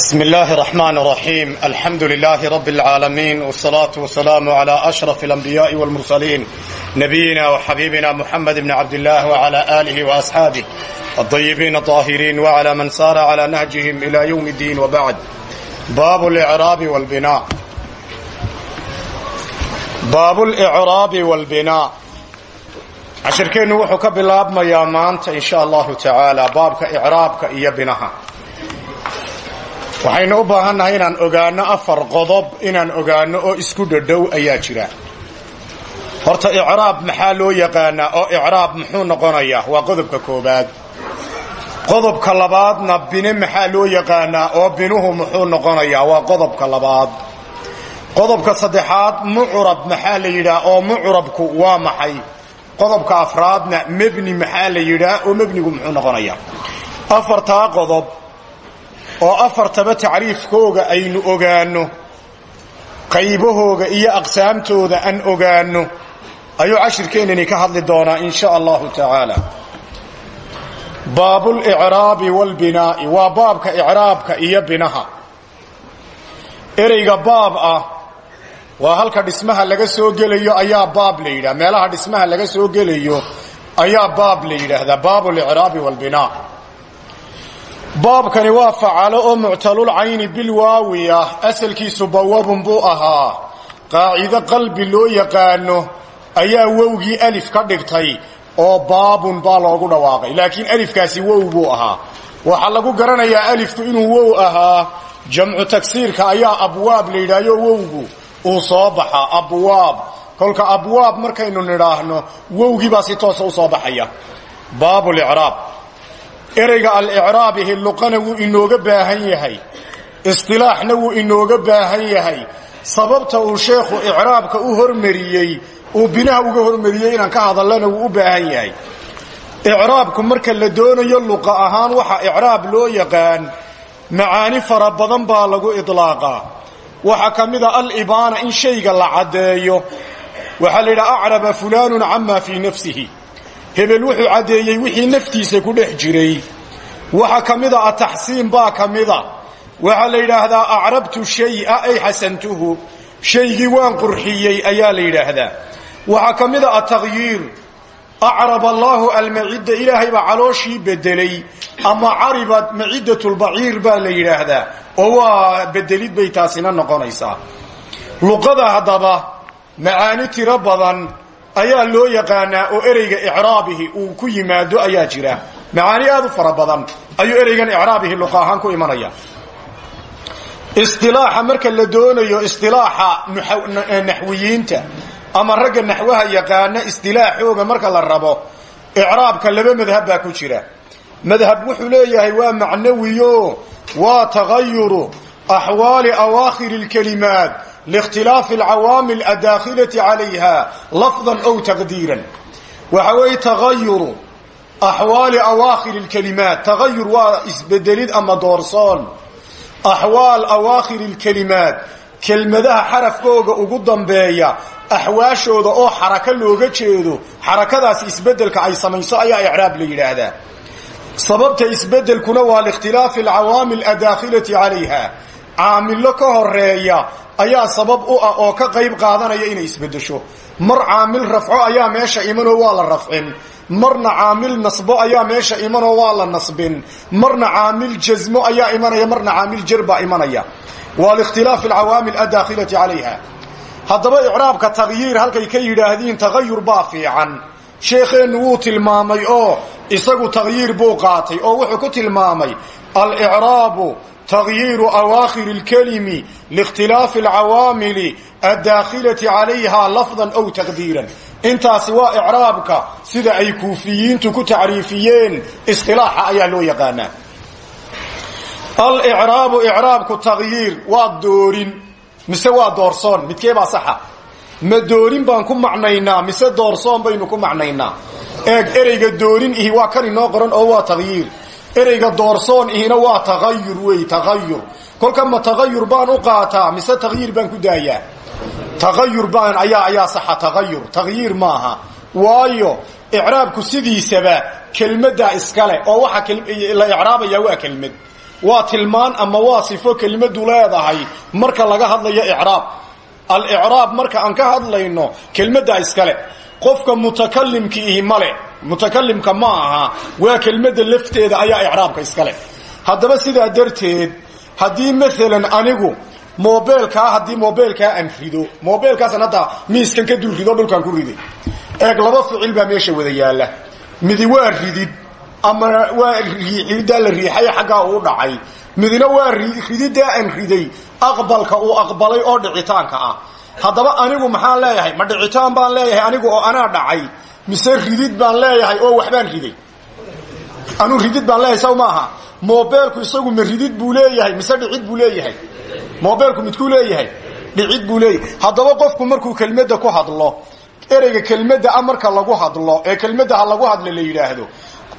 بسم الله الرحمن الرحيم الحمد لله رب العالمين والصلاة والسلام على أشرف الأنبياء والمرسلين نبينا وحبيبنا محمد بن عبد الله وعلى آله وأصحابه الطيبين الطاهرين وعلى من سار على نهجهم إلى يوم الدين وبعد باب الإعراب والبناء باب الإعراب والبناء cashirkeennu wuxuu ka bilaabmayaa maanta in sha allahu tacaala baabka icraabka iyo binaha waxaynu u baahannahay inaan ogaano afar qodob inaan ogaano oo isku dhadhow ayaa jira. Horta icraab maxaa loo yaqaanaa oo icraab muxuu noqonayaa waa qodobka koobaad. Qodobka labaadna bine maxaa loo yaqaanaa oo binuhu muxuu noqonayaa waa qodobka labaad. Qodobka saddexaad mucrab maxaa la yidhaah oo mucrabku waa maxay? Qodobka afraadna mebni maxaa la yidhaa? Oo mebnigu muxuu noqonayaa afartaa qodob oo afartaba tacriifkooga aynu ogaanno qaybahooga iyo aqsaamtooda aan ogaanno ayuu cashirkeennani ka hadli doonaa in sha allahu tacaala. Baabulicraabi waalbinaa'i waa baabka icraabka iyo binaha. Ereyga baab ah waa halka dhismaha laga soo gelayo ayaa baab la yidhaha meelaha dhismaha laga soo gelayo ayaa baab la yidhaahdaa baabulicraabi waalbinaa baabkani waa facalo oo muctalulcayni bilwaawi ah asalkiisu bawabun buu ahaa. Qaacido qalbi loo yaqaano ayaa wowgii alif ka dhigtay oo baabun baa loogu dhawaaqay. Laakiin alifkaasi wow buu ahaa. Waxaa lagu garanayaa alifku inuu wow ahaa. Jamcu tagsiirka ayaa abwaab la yidhahyo wowgu. Uu soo baxaa abwaab. Kolka abwaab markaynu nidhaahno wowgii si toosa u baxaya. Baabulicraab ereyga alicraabihi luqana wuu inooga baahan yahay. Istilaaxna wuu inooga baahan yahay. Sababta uu sheekhu icraabka u hormariyey uu binaha uga hormariyey inaan ka hadallana wuu u baahan yahay. Icraabku marka la doonayo luqa ahaan waxa icraab loo yaqaan macaani fara badan baa lagu idlaaqaa waxaa ka mid a alibaana in shayga la caddeeyo. Waxaa la yidhaha acraba fulaanun camaa fii nafsihi hebel wuxuu caddeeyey wixii naftiisa ku dhex jiray. Waxaa ka mid a ataxsiin baa ka mida. Waxaa la yidhaahdaa acrabtu shaya ay xasantuhu. Shaygii waan qurxiyey ayaa la yidhaahdaa. Waxaa ka mid a ataqyiir acrab allaahu almacidda ilaahay baa calooshii bedelay ama caribad maciddatulbaciir baa la yidhaahdaa. Oo waa bedelid bay taasina noqonaysaa. Luqada haddaba macaani tiro ayaa loo yaqaanaa oo ereyga icraabihi uu ku yimaado ayaa jira. Macaani aad u fara badan ayuu ereygan icraabihi luqa ku imanaya. Istilaaxa marka la doonayo istilaaxa naxwiyiinta ama ragga naxwaha yaqaana istilaaxooga marka la rabo icraabka laba madhab ku jira. Madhab wuxuu leeyahay waa macnawiyo waa tagayuru axwaali awaakhiri اlkalimaat liikhtilaafi alcawaamil adaakhilati calayha lafdan ow taqdiiran waxa weeye tagayuru axwaali awaakhiri اlkalimaat tagayur waa isbedelid ama doorsoon axwaal awaakhiri اlkalimaat kelmadaha xarafkooga ugu dambeeya axwaashooda oo xaraka looga jeedo xarakadaasi isbeddelka ay samayso ayaa icraab la yidhaahdaa sababta isbedelkuna waa liikhtilaafi alcawaamil adaakhilati calayha caamilo ka horreeya ayaa sabab u ah oo ka qayb qaadanaya inay isbedesho mar caamil rafco ayaa meesha imanoo waa la rafcin. Marna caamil nasbo ayaa meesha imanoo waa la nasbin. Marna caamil jasmo ayaa imanaya marna caamil jarbaa imanaya. Waa liikhtilaafi alcawaamil adaakhilati calayha haddaba icraabka tagyiir halkay ka yidhaahdiin tagayur baa fiican. Sheekheennu wuu tilmaamay oo isagu tagyiir buu qaatay. Oo wuxuu ku tilmaamay alicraabu tagyiiru awaakhiri اlkelimi liikhtilaafi alcawaamili addaakhilati calayha lafdan ow taqdiiran intaasi waa icraabka sida ay kuufiyiintu ku tacriifiyeen isqilaaxa ayaa loo yaqaanaa alicraabu icraabku tagyiir waa doorin mise waa doorsoon midkee baa saxa ma doorin baan ku macnaynaa mise doorsoon baynu ku macnaynaa eeg doorin ihi waa inoo qoran oo ereyga doorsoon ihina waa tagayur wey tagayur kolka ma tagayur baan u qaataa mise tagyiir baan ku daayaa? Tagayur baan ayaa ayaa saxa tagayur tagyiir maaha waayo icraabku sidiisaba kelmaddaa iskale oo waxa la icraabaya waa kelmad. Waa tilmaan ama waa sifo kelimadu leedahay marka laga hadlayo icraab. Alicraab marka aan ka hadlayno kelmadda iskale qofka mutakalimki ihi male mutakalimka ma aha. Waa kelmadda lafteeda ayaa icraabka iskale haddaba sidaa darteed haddii maalan anigu mobeelkaa haddii mobeelkaa aan rido mobeelkaasaan hadda miiskan ka dul rido dhulkaan ku riday eeg laba ficil baa meesha wada yaalla. Midi waa ridid ama waa riixidaa la riixay xaggaa uu dhacay. Midna waa rididaa aan riday aqbalka uu aqbalay oo dhicitaanka ah haddaba anigu maxaan leeyahay? Ma dhicitaan baan leeyahay anigu oo anaa dhacay. Mise ridid baan leeyahay oo waxbaan riday? Anuu ridid baan leeyahay saw maaha? Mobeelku isagu ma ridid buu leeyahay mise dhicid buu leeyahay? Mobeelku midkuu leeyahay? Dhicid buu leeyahay. Haddaba qofku markuu kelmadda ku hadlo ereyga kelmadda a marka lagu hadlo ee kelmadda ha lagu hadlo la yidhaahdo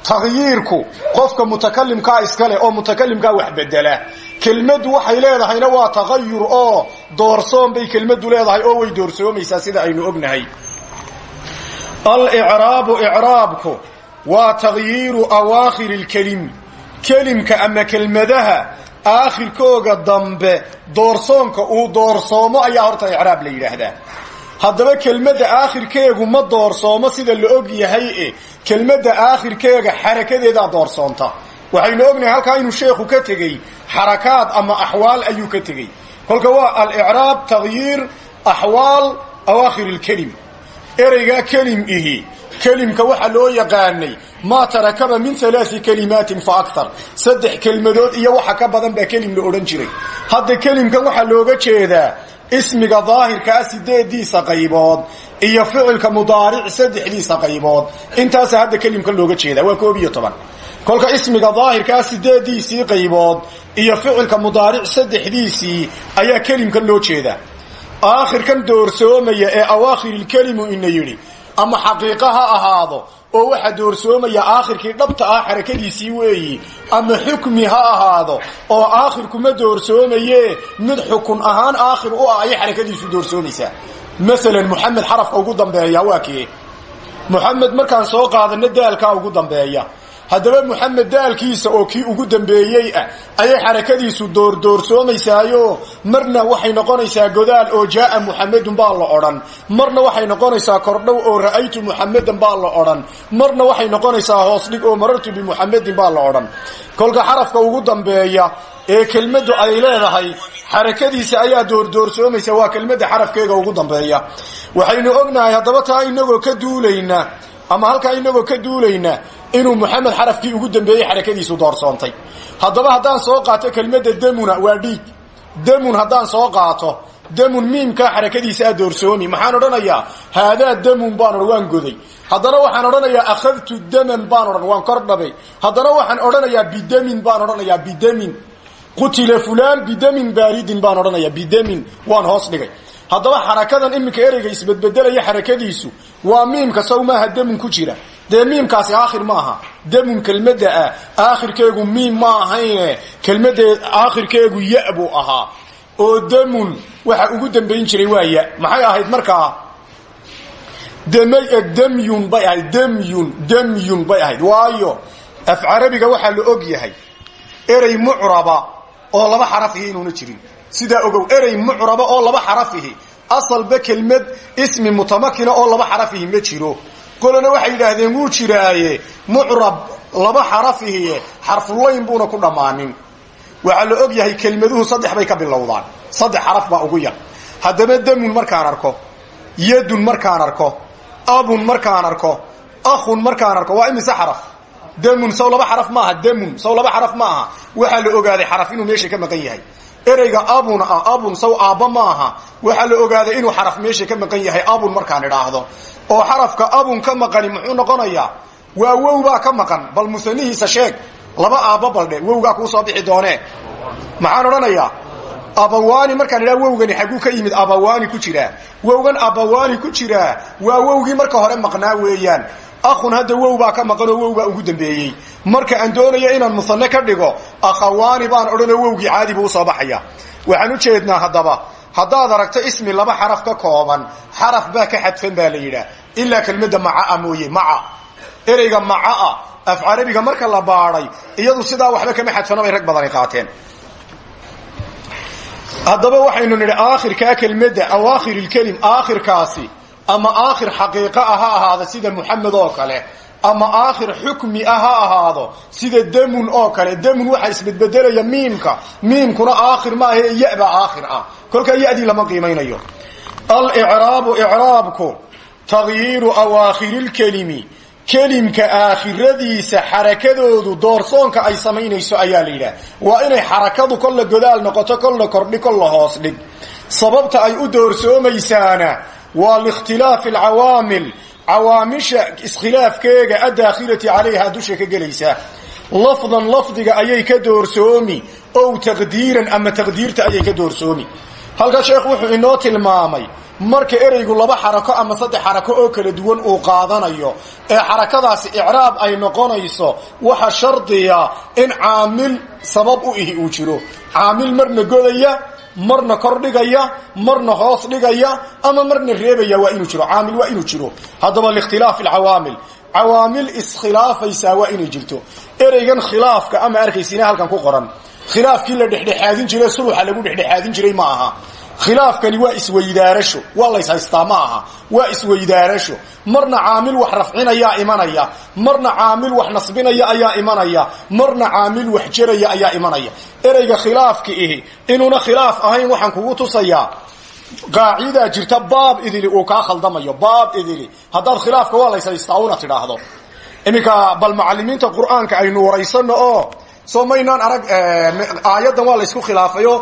takhyiirku qofka mutakalimkaa iskale oo mutakalimkaa wax bedela. Kelmaddu waxay leedahayna waa takhayur oo doorsoon bay kelmaddu leedahay oo way doorsoomaysaa sida aynu ognahay. Alicraabu icraabku waa takhyiiru awaakhiri lkelim kelimka ama kelmadaha aakhirkooga dambe doorsoonka uu doorsoomo ayaa horta icraab la yidhaahdaa haddaba kelmadda aakhirkeegu ma doorsoomo sida la og yahay e. Kelmadda aakhirkeega xarakadeedaa doorsoonta. Waxaynu ognahay halkaa inuu sheekhu ka tegey xarakaad ama axwaal ayuu ka tegey. Kolka waa alicraab takhyiir axwaal awaakhir lkelim ereygaa kelim ihi. Kelimka waxaa loo yaqaanay maa tarakaba min alaai kalimaatin fa aktar saddex kelmadood iyo waxa ka badan baa kelim la odhan jiray. Hadda kelimkan waxaa looga jeedaa ismiga daahirkaa sideediisa qaybood iyo ficilka mudaaric saddexdiisa qaybood. Intaasa hadda kelimkan looga jeedaa waa koob iyo toban. Kolka ismiga daahirkaa sideediisii qaybood iyo ficilka mudaaric saddexdiisii ayaa kelimkan loo jeedaa aakhirkan doorsoomaya ee awaakhirulkelimu ina yidhi ama xaqiiqo ha ahaado oo waxaa doorsoomaya aakhirkii dhabta ah xarakadiisii weeyi. Ama xukmi ha ahaado oo aakhirkuma doorsoomaye mid xukun ahaan aakhir u ah ayay xarakadiisu doorsoomaysaa masalan moxamed xarafka ugu dambeeya waa kee? Moxamed markaan soo qaadano daalkaa ugu dambeeya haddaba moxamed daalkiisa oo kii ugu dambeeyey ah ayay xarakadiisu doordoorsoomaysaayo marna waxay noqonaysaa godaal oo jaaa muxamedun baa la odhan. Marna waxay noqonaysaa kordhow oo ra'aytu muxamedan baa la odhan. Marna waxay noqonaysaa hoos dhig oo marartu bimuxamedin baa la odhan. Kolka xarafka ugu dambeeya ee kelmaddu ay leedahay xarakadiisa ayaa doordoorsoomaysa waa kelmadda xarafkeega ugu dambeeya. Waxaynu ognahay haddaba taa inagoo ka duulayna ama halkaa inagoo ka duulayna inuu moxamed xarafkii ugu dambeeyey xarakadiisu doorsoontay haddaba haddaan soo qaato kelmadda demuna waa dhiig. Demun haddaan soo qaato demun miimkaa xarakadiisa a doorsoomi maxaan odhanayaa haadaa demun baan odhan waan goday. Haddana waxaan odhanayaa akhadtu daman baan odhan waan kor waxaan odhanayaa bidamin baan odhanayaa bidamin qutila fulaan bidamin baaridin baan odhanayaa bidamin waan hoos dhigay. Haddaba xarakadan iminka ereyga isbedbedelaya xarakadiisu waa miimka saw maaha demun ku jira dee miimkaasi aakhir ma aha. Demun kelmadda ah aakhirkeegu miim ma ahayne kelmadda aakhirkeegu ya buu ahaa. Oo demun waxa ugu dambayn jiray waa ya. Maxay ahayd markaa demyun bay ahayd demyun demyun bay ahayd. Waayo af carabiga waxaa la og yahay erey mucraba oo laba xarafihi inuuna jirin. Sidaa ogow erey mucraba oo laba xarafihi asalba kelmad ismi mutamakina oo laba xarafihi ma jiro qolona waxay yidhaahdeen wuu jiraaye mucrab laba xarafihi xarfulayn buuna ku dhammaanin. Waxaa la og yahay kelmaduhu saddex bay ka bilowdaan. Saddex xaraf baa ugu yar. Haddaba damun markaan arko yadun markaan arko abun markaan arko akhun markaan arko waa imise xaraf? Damun saw laba xaraf maaha damun saw laba xaraf ma aha. Waxaa la ogaaday xaraf inuu meesha ka maqan yahay. Ereyga abun ah abun saw aabba maaha waxaa la ogaaday inuu xaraf meesha ka maqan yahay abun markaan idhaahdo oo xarafka abun ka maqani muxuu noqonayaa? Waa wow baa ka maqan. Bal musanihiisa sheeg laba aabba baldhe wowgaa kuu soo bixi doonee maxaan odhanayaa? Abawaani markaan idhaha wowgani xagguu ka yimid abawaani ku jiraa wowgan abawaani ku jiraa waa wowgii marka hore maqnaa weeyaan. Akhun hadda wow baa ka maqanoo wow baa ugu dambeeyey. Marka aan doonayo inaan musane ka dhigo akhawaani baan odhanoo wowgii caadi buu u soo baxaya waxaan u jeednaa haddaba haddaad aragto ismi laba xaraf ka kooban xaraf baa ka xadfan baa la yidhaah. Ilaa kelmadda macaa mooye ereyga macaa af carabiga marka la baadhay iyadu sidaa waxba kama xadfana bay rag badani qaateen. Haddaba waxaynu nidhi aakhirkaa kelmadda awaakhir ilkelim aakhirkaasi ama aakhir xaqiiqa ah ha ahaado sida muxamed oo kale ama aakhir xukmi ah ha ahaado sida damun oo kale. Damun waxaa isbedbedelaya miimka miimkuna aakhir maahae ya-ba aakhir ah. Kolkaa ya-dii lama qiimaynayo. Alicraabu icraabku tagyiiru awaakhiriilkelimi kelimka aakhiradiisa xarakadoodu doorsoonka ay samaynayso ayaa la waa inay xarakadu kolla godaal noqoto kolla kordhi kolla hoos dhig. Sababta ay u doorsoomaysaana waa liikhtilaafi alcawaamil cawaamisha iskhilaafkeega addaakhilati calayha dusha ka gelaysa. Lafdan lafdiga ayay ka doorsoomi ow taqdiiran ama taqdiirta ayay ka doorsoomi halkaa sheekhu wuxuu inoo tilmaamay marka ereygu laba xarako ama saddex xarako oo kala duwan uu qaadanayo ee xarakadaasi icraab ay noqonayso waxa shardiya in caamil sabab u ihi uu jiro. Caamil marna godaya marna kor dhigaya marna hoos dhigaya ama marna reebaya waa inuu jiro caamil waa inuu jiro. Haddaba likhtilaafi alcawaamil. Cawaamil iskhilaafaysaa waa inay jirto. Ereygan khilaafka ama arkaysina halkan ku qoran. Khilaafkii la dhexdhexaadin jiray suluxa lagu dhexdhexaadin jiray ma aha khilaafkani waa isweydaarasho waa lays haystaa ma aha waa isweydaarasho. Marna caamil wax rafcinayaa imanaya marna caamil wax nasbinaya ayaa imanaya marna caamil wax jaraya ayaa imanaya. Ereyga khilaafka ihi inuuna khilaaf ahayn waxaan kugu tusayaa qaacidaa jirta baab idili uu kaa khaldamayo baab idili. Haddaad khilaafka waa lays haystaa una tidhaahdo. Iminka bal macalimiinta qur'aanka aynu waraysano soo maynaan arag aayaddan waa la isku khilaafayo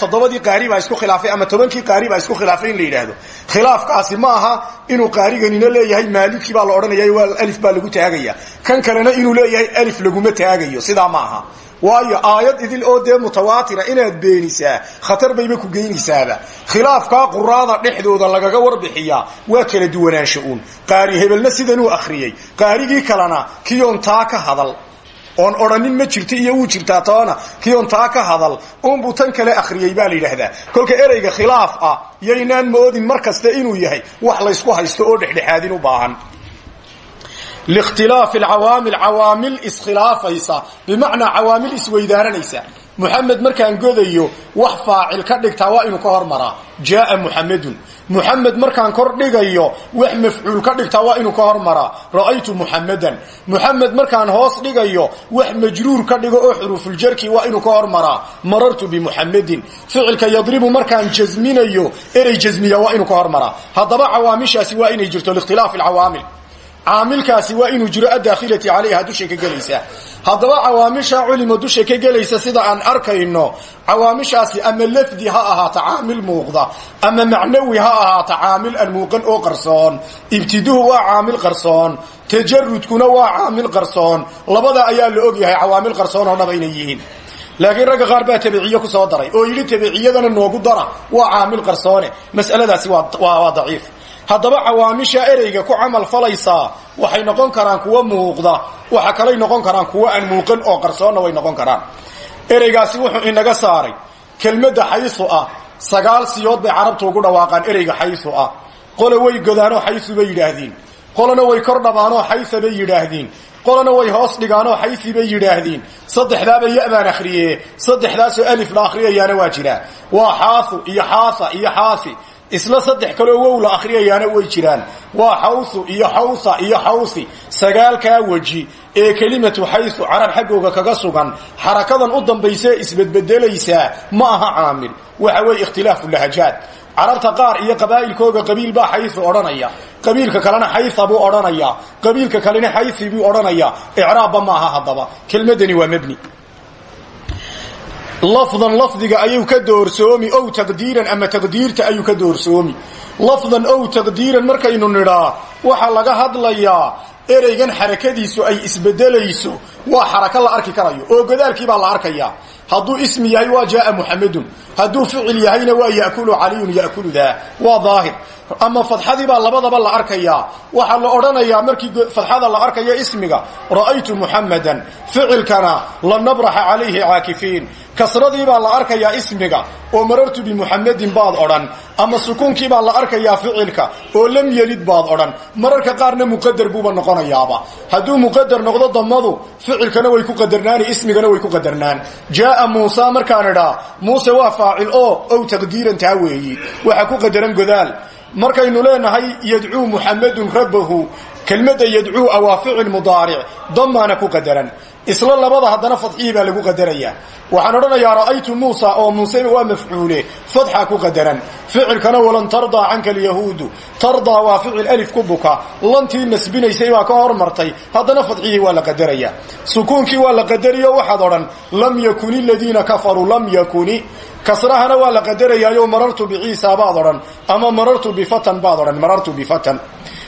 toddobadii qaari baa isku khilaafay ama tobankii qaari baa isku khilaafay in la yidhaahdo. Khilaafkaasi ma aha inuu qaariganina leeyahay maalikii baa la odhanaya waa alif baa lagu taagaya. Kan kalena inuu leeyahay alif laguma taagayo sidaa ma aha. Waayo aayad idil oo dee mutawaatira inaad beenisaa khatar bayba ku geynaysaaba khilaafkaa quraada dhexdooda lagaga warbixiyaa waa kala duwanaansha uun. Qaari hebelna sidanuu akhriyey qaarigii kalena kiyoon taa ka hadal oon odhanin ma jirto iyo wuu jirtaa toona. Kiyoon taa ka hadal uunbuu tan kale akhriyey baa la yidhaahdaa. Kolka ereyga khilaaf ah yaynaan moodin mar kasta inuu yahay wax laysku haysto oo dhexdhexaadin u baahan. Likhtilaafi alcawaamil cawaamil iskhilaafaysa bimacnaa cawaamil isweydaaranaysa muxamed markaan godayo wax faacil ka dhigtaa waa inuu ka hormaraa. Jaaa muxamedun muxamed markaan kor dhigayo wax mafcuul ka dhigtaa waa inuu ka hormaraa. Ra'aytu muxamedan muxamed markaan hoos dhigayo wax majruur ka dhigo oo xuruufuljarki waa inuu ka hormaraa. Marartu bimuxamedin ficilka yadribu markaan jasminayo erey jasmiya waa inuu ka hormaraa. Haddaba cawaamishaasi waa inay jirto likhtilaafi alcawaamil caamilkaasi waa inuu jiro adaakhilati calayha dusha ka gelaysa. Haddaba cawaamisha culima dusha ka gelaysa sida aan arkayno cawaamishaasi ama lafdi ha ahaata caamil muuqda ama macnawi ha ahaata caamil muuqan oo qarsoon. Ibtiduhu waa caamil qarsoon tajarudkuna waa caamil qarsoon. Labada ayaa la ogyahay cawaamil qarsoon oo dhaba inay yihiin. Laakiin ragga qaar baa tabiciye ku soo daray oo yidhi tabiciyadana noogu dara waa caamil qarsoone. Mas'aladaasi waa daciif haddaba cawaamisha ereyga ku camal falaysaa waxay noqon karaan kuwo muuqda. Waxa kalay noqon karaan kuwo aan muuqan oo qarsoonna way noqon karaan. Ereygaasi wuxuu inaga saaray kelmadda xaysu ah sagaal siyood bay carabtu ugu dhawaaqaan ereyga xaysu ah. Qole way godaanoo xaysu bay yidhaahdiin qolena way kor dhabaanoo xaysa bay yidhaahdiin qolana way hoos dhigaanoo xaysi bay yidhaahdiin saddexdaaba ya baan akhriyee saddexdaasoo alif la akhriyayaana waa jiraa waa xaasu iyo xaasa iyo xaasi isla saddex kaloo wow la akhriyayaana way jiraan. Waa xawsu iyo xawsa iyo xawsi sagaalkaa weji ee kelimatu xaysu carab xaggooga kaga sugan. Xarakadan u dambaysae isbedbedelaysaa ma aha caamil. Waxa weeye ikhtilaafu lahajaad. Carabta qaar iyo qabaa'ilkooga qabiil baa xaysu odhanaya. Qabiilka kalena xaysa buu odhanaya. Qabiilka kalena xaysi buu odhanaya. Icraabba maaha haddaba. Kelmadani waa mebni lafdan lafdiga ayuu ka doorsoomi ow taqdiiran ama taqdiirta ayuu ka doorsoomi. Lafdan ow taqdiiran markaynu nidhaa waxaa laga hadlayaa ereygan xarakadiisu ay isbedelayso. Waa xaraka la arki karayo oo godaalkiibaa la arkaya hadduu ismi yahay waa jaaa muxamedun hadduu ficil yahayna waa yakulu caliyun yakuludaa waa daahir. Ama fadxadii baa labadaba la arkayaa. Waxaa la odhanayaa markii fadxada la arkayo ismiga. Ra'aytu muxamadan ficilkana la nabraxa calayhi caakifiin. Kasradii baa la arkayaa ismiga. Oo marartu bimuxamedin baad odhan. Ama sukuunkii baa la arkayaa ficilka. Oo lam yelid baad odhan. Mararka qaarna muqadar buuba noqonayaaba. Hadduu muqadar noqdo damadu ficilkana way ku qadarnaani ismigana way ku qadarnaan. Jaaa muusa markaan idhaa. Waa faacil oo ow taqdiiran taa weeyi. Waxa ku qadaran godaal. Markaynu leenahay yadcuu muxamedun rabbahu. Kelmadda yadcuu a waa ficil mudaaric qadaran isla labada haddana fadxihii baa lagu qadarayaa. Waxaan odhanayaa ra'aytu muusa oo muuse waa mafcuule fadxa ku qadaran. Ficilkana walan tardaa canka alyahuudu. Tardaa waa ficil alif ku buka. Lantii nasbinaysay baa ka hormartay haddana fadxihii waa la qadarayaa. Sukuunkii waa la qadariyo waxaad odhan lam yakuni aladiina kafaruu lam yakuni. Kasrahana waa la qadarayaayo marartu biciisa baad odhan ama marartu bifatan baad odhan marartu bifatan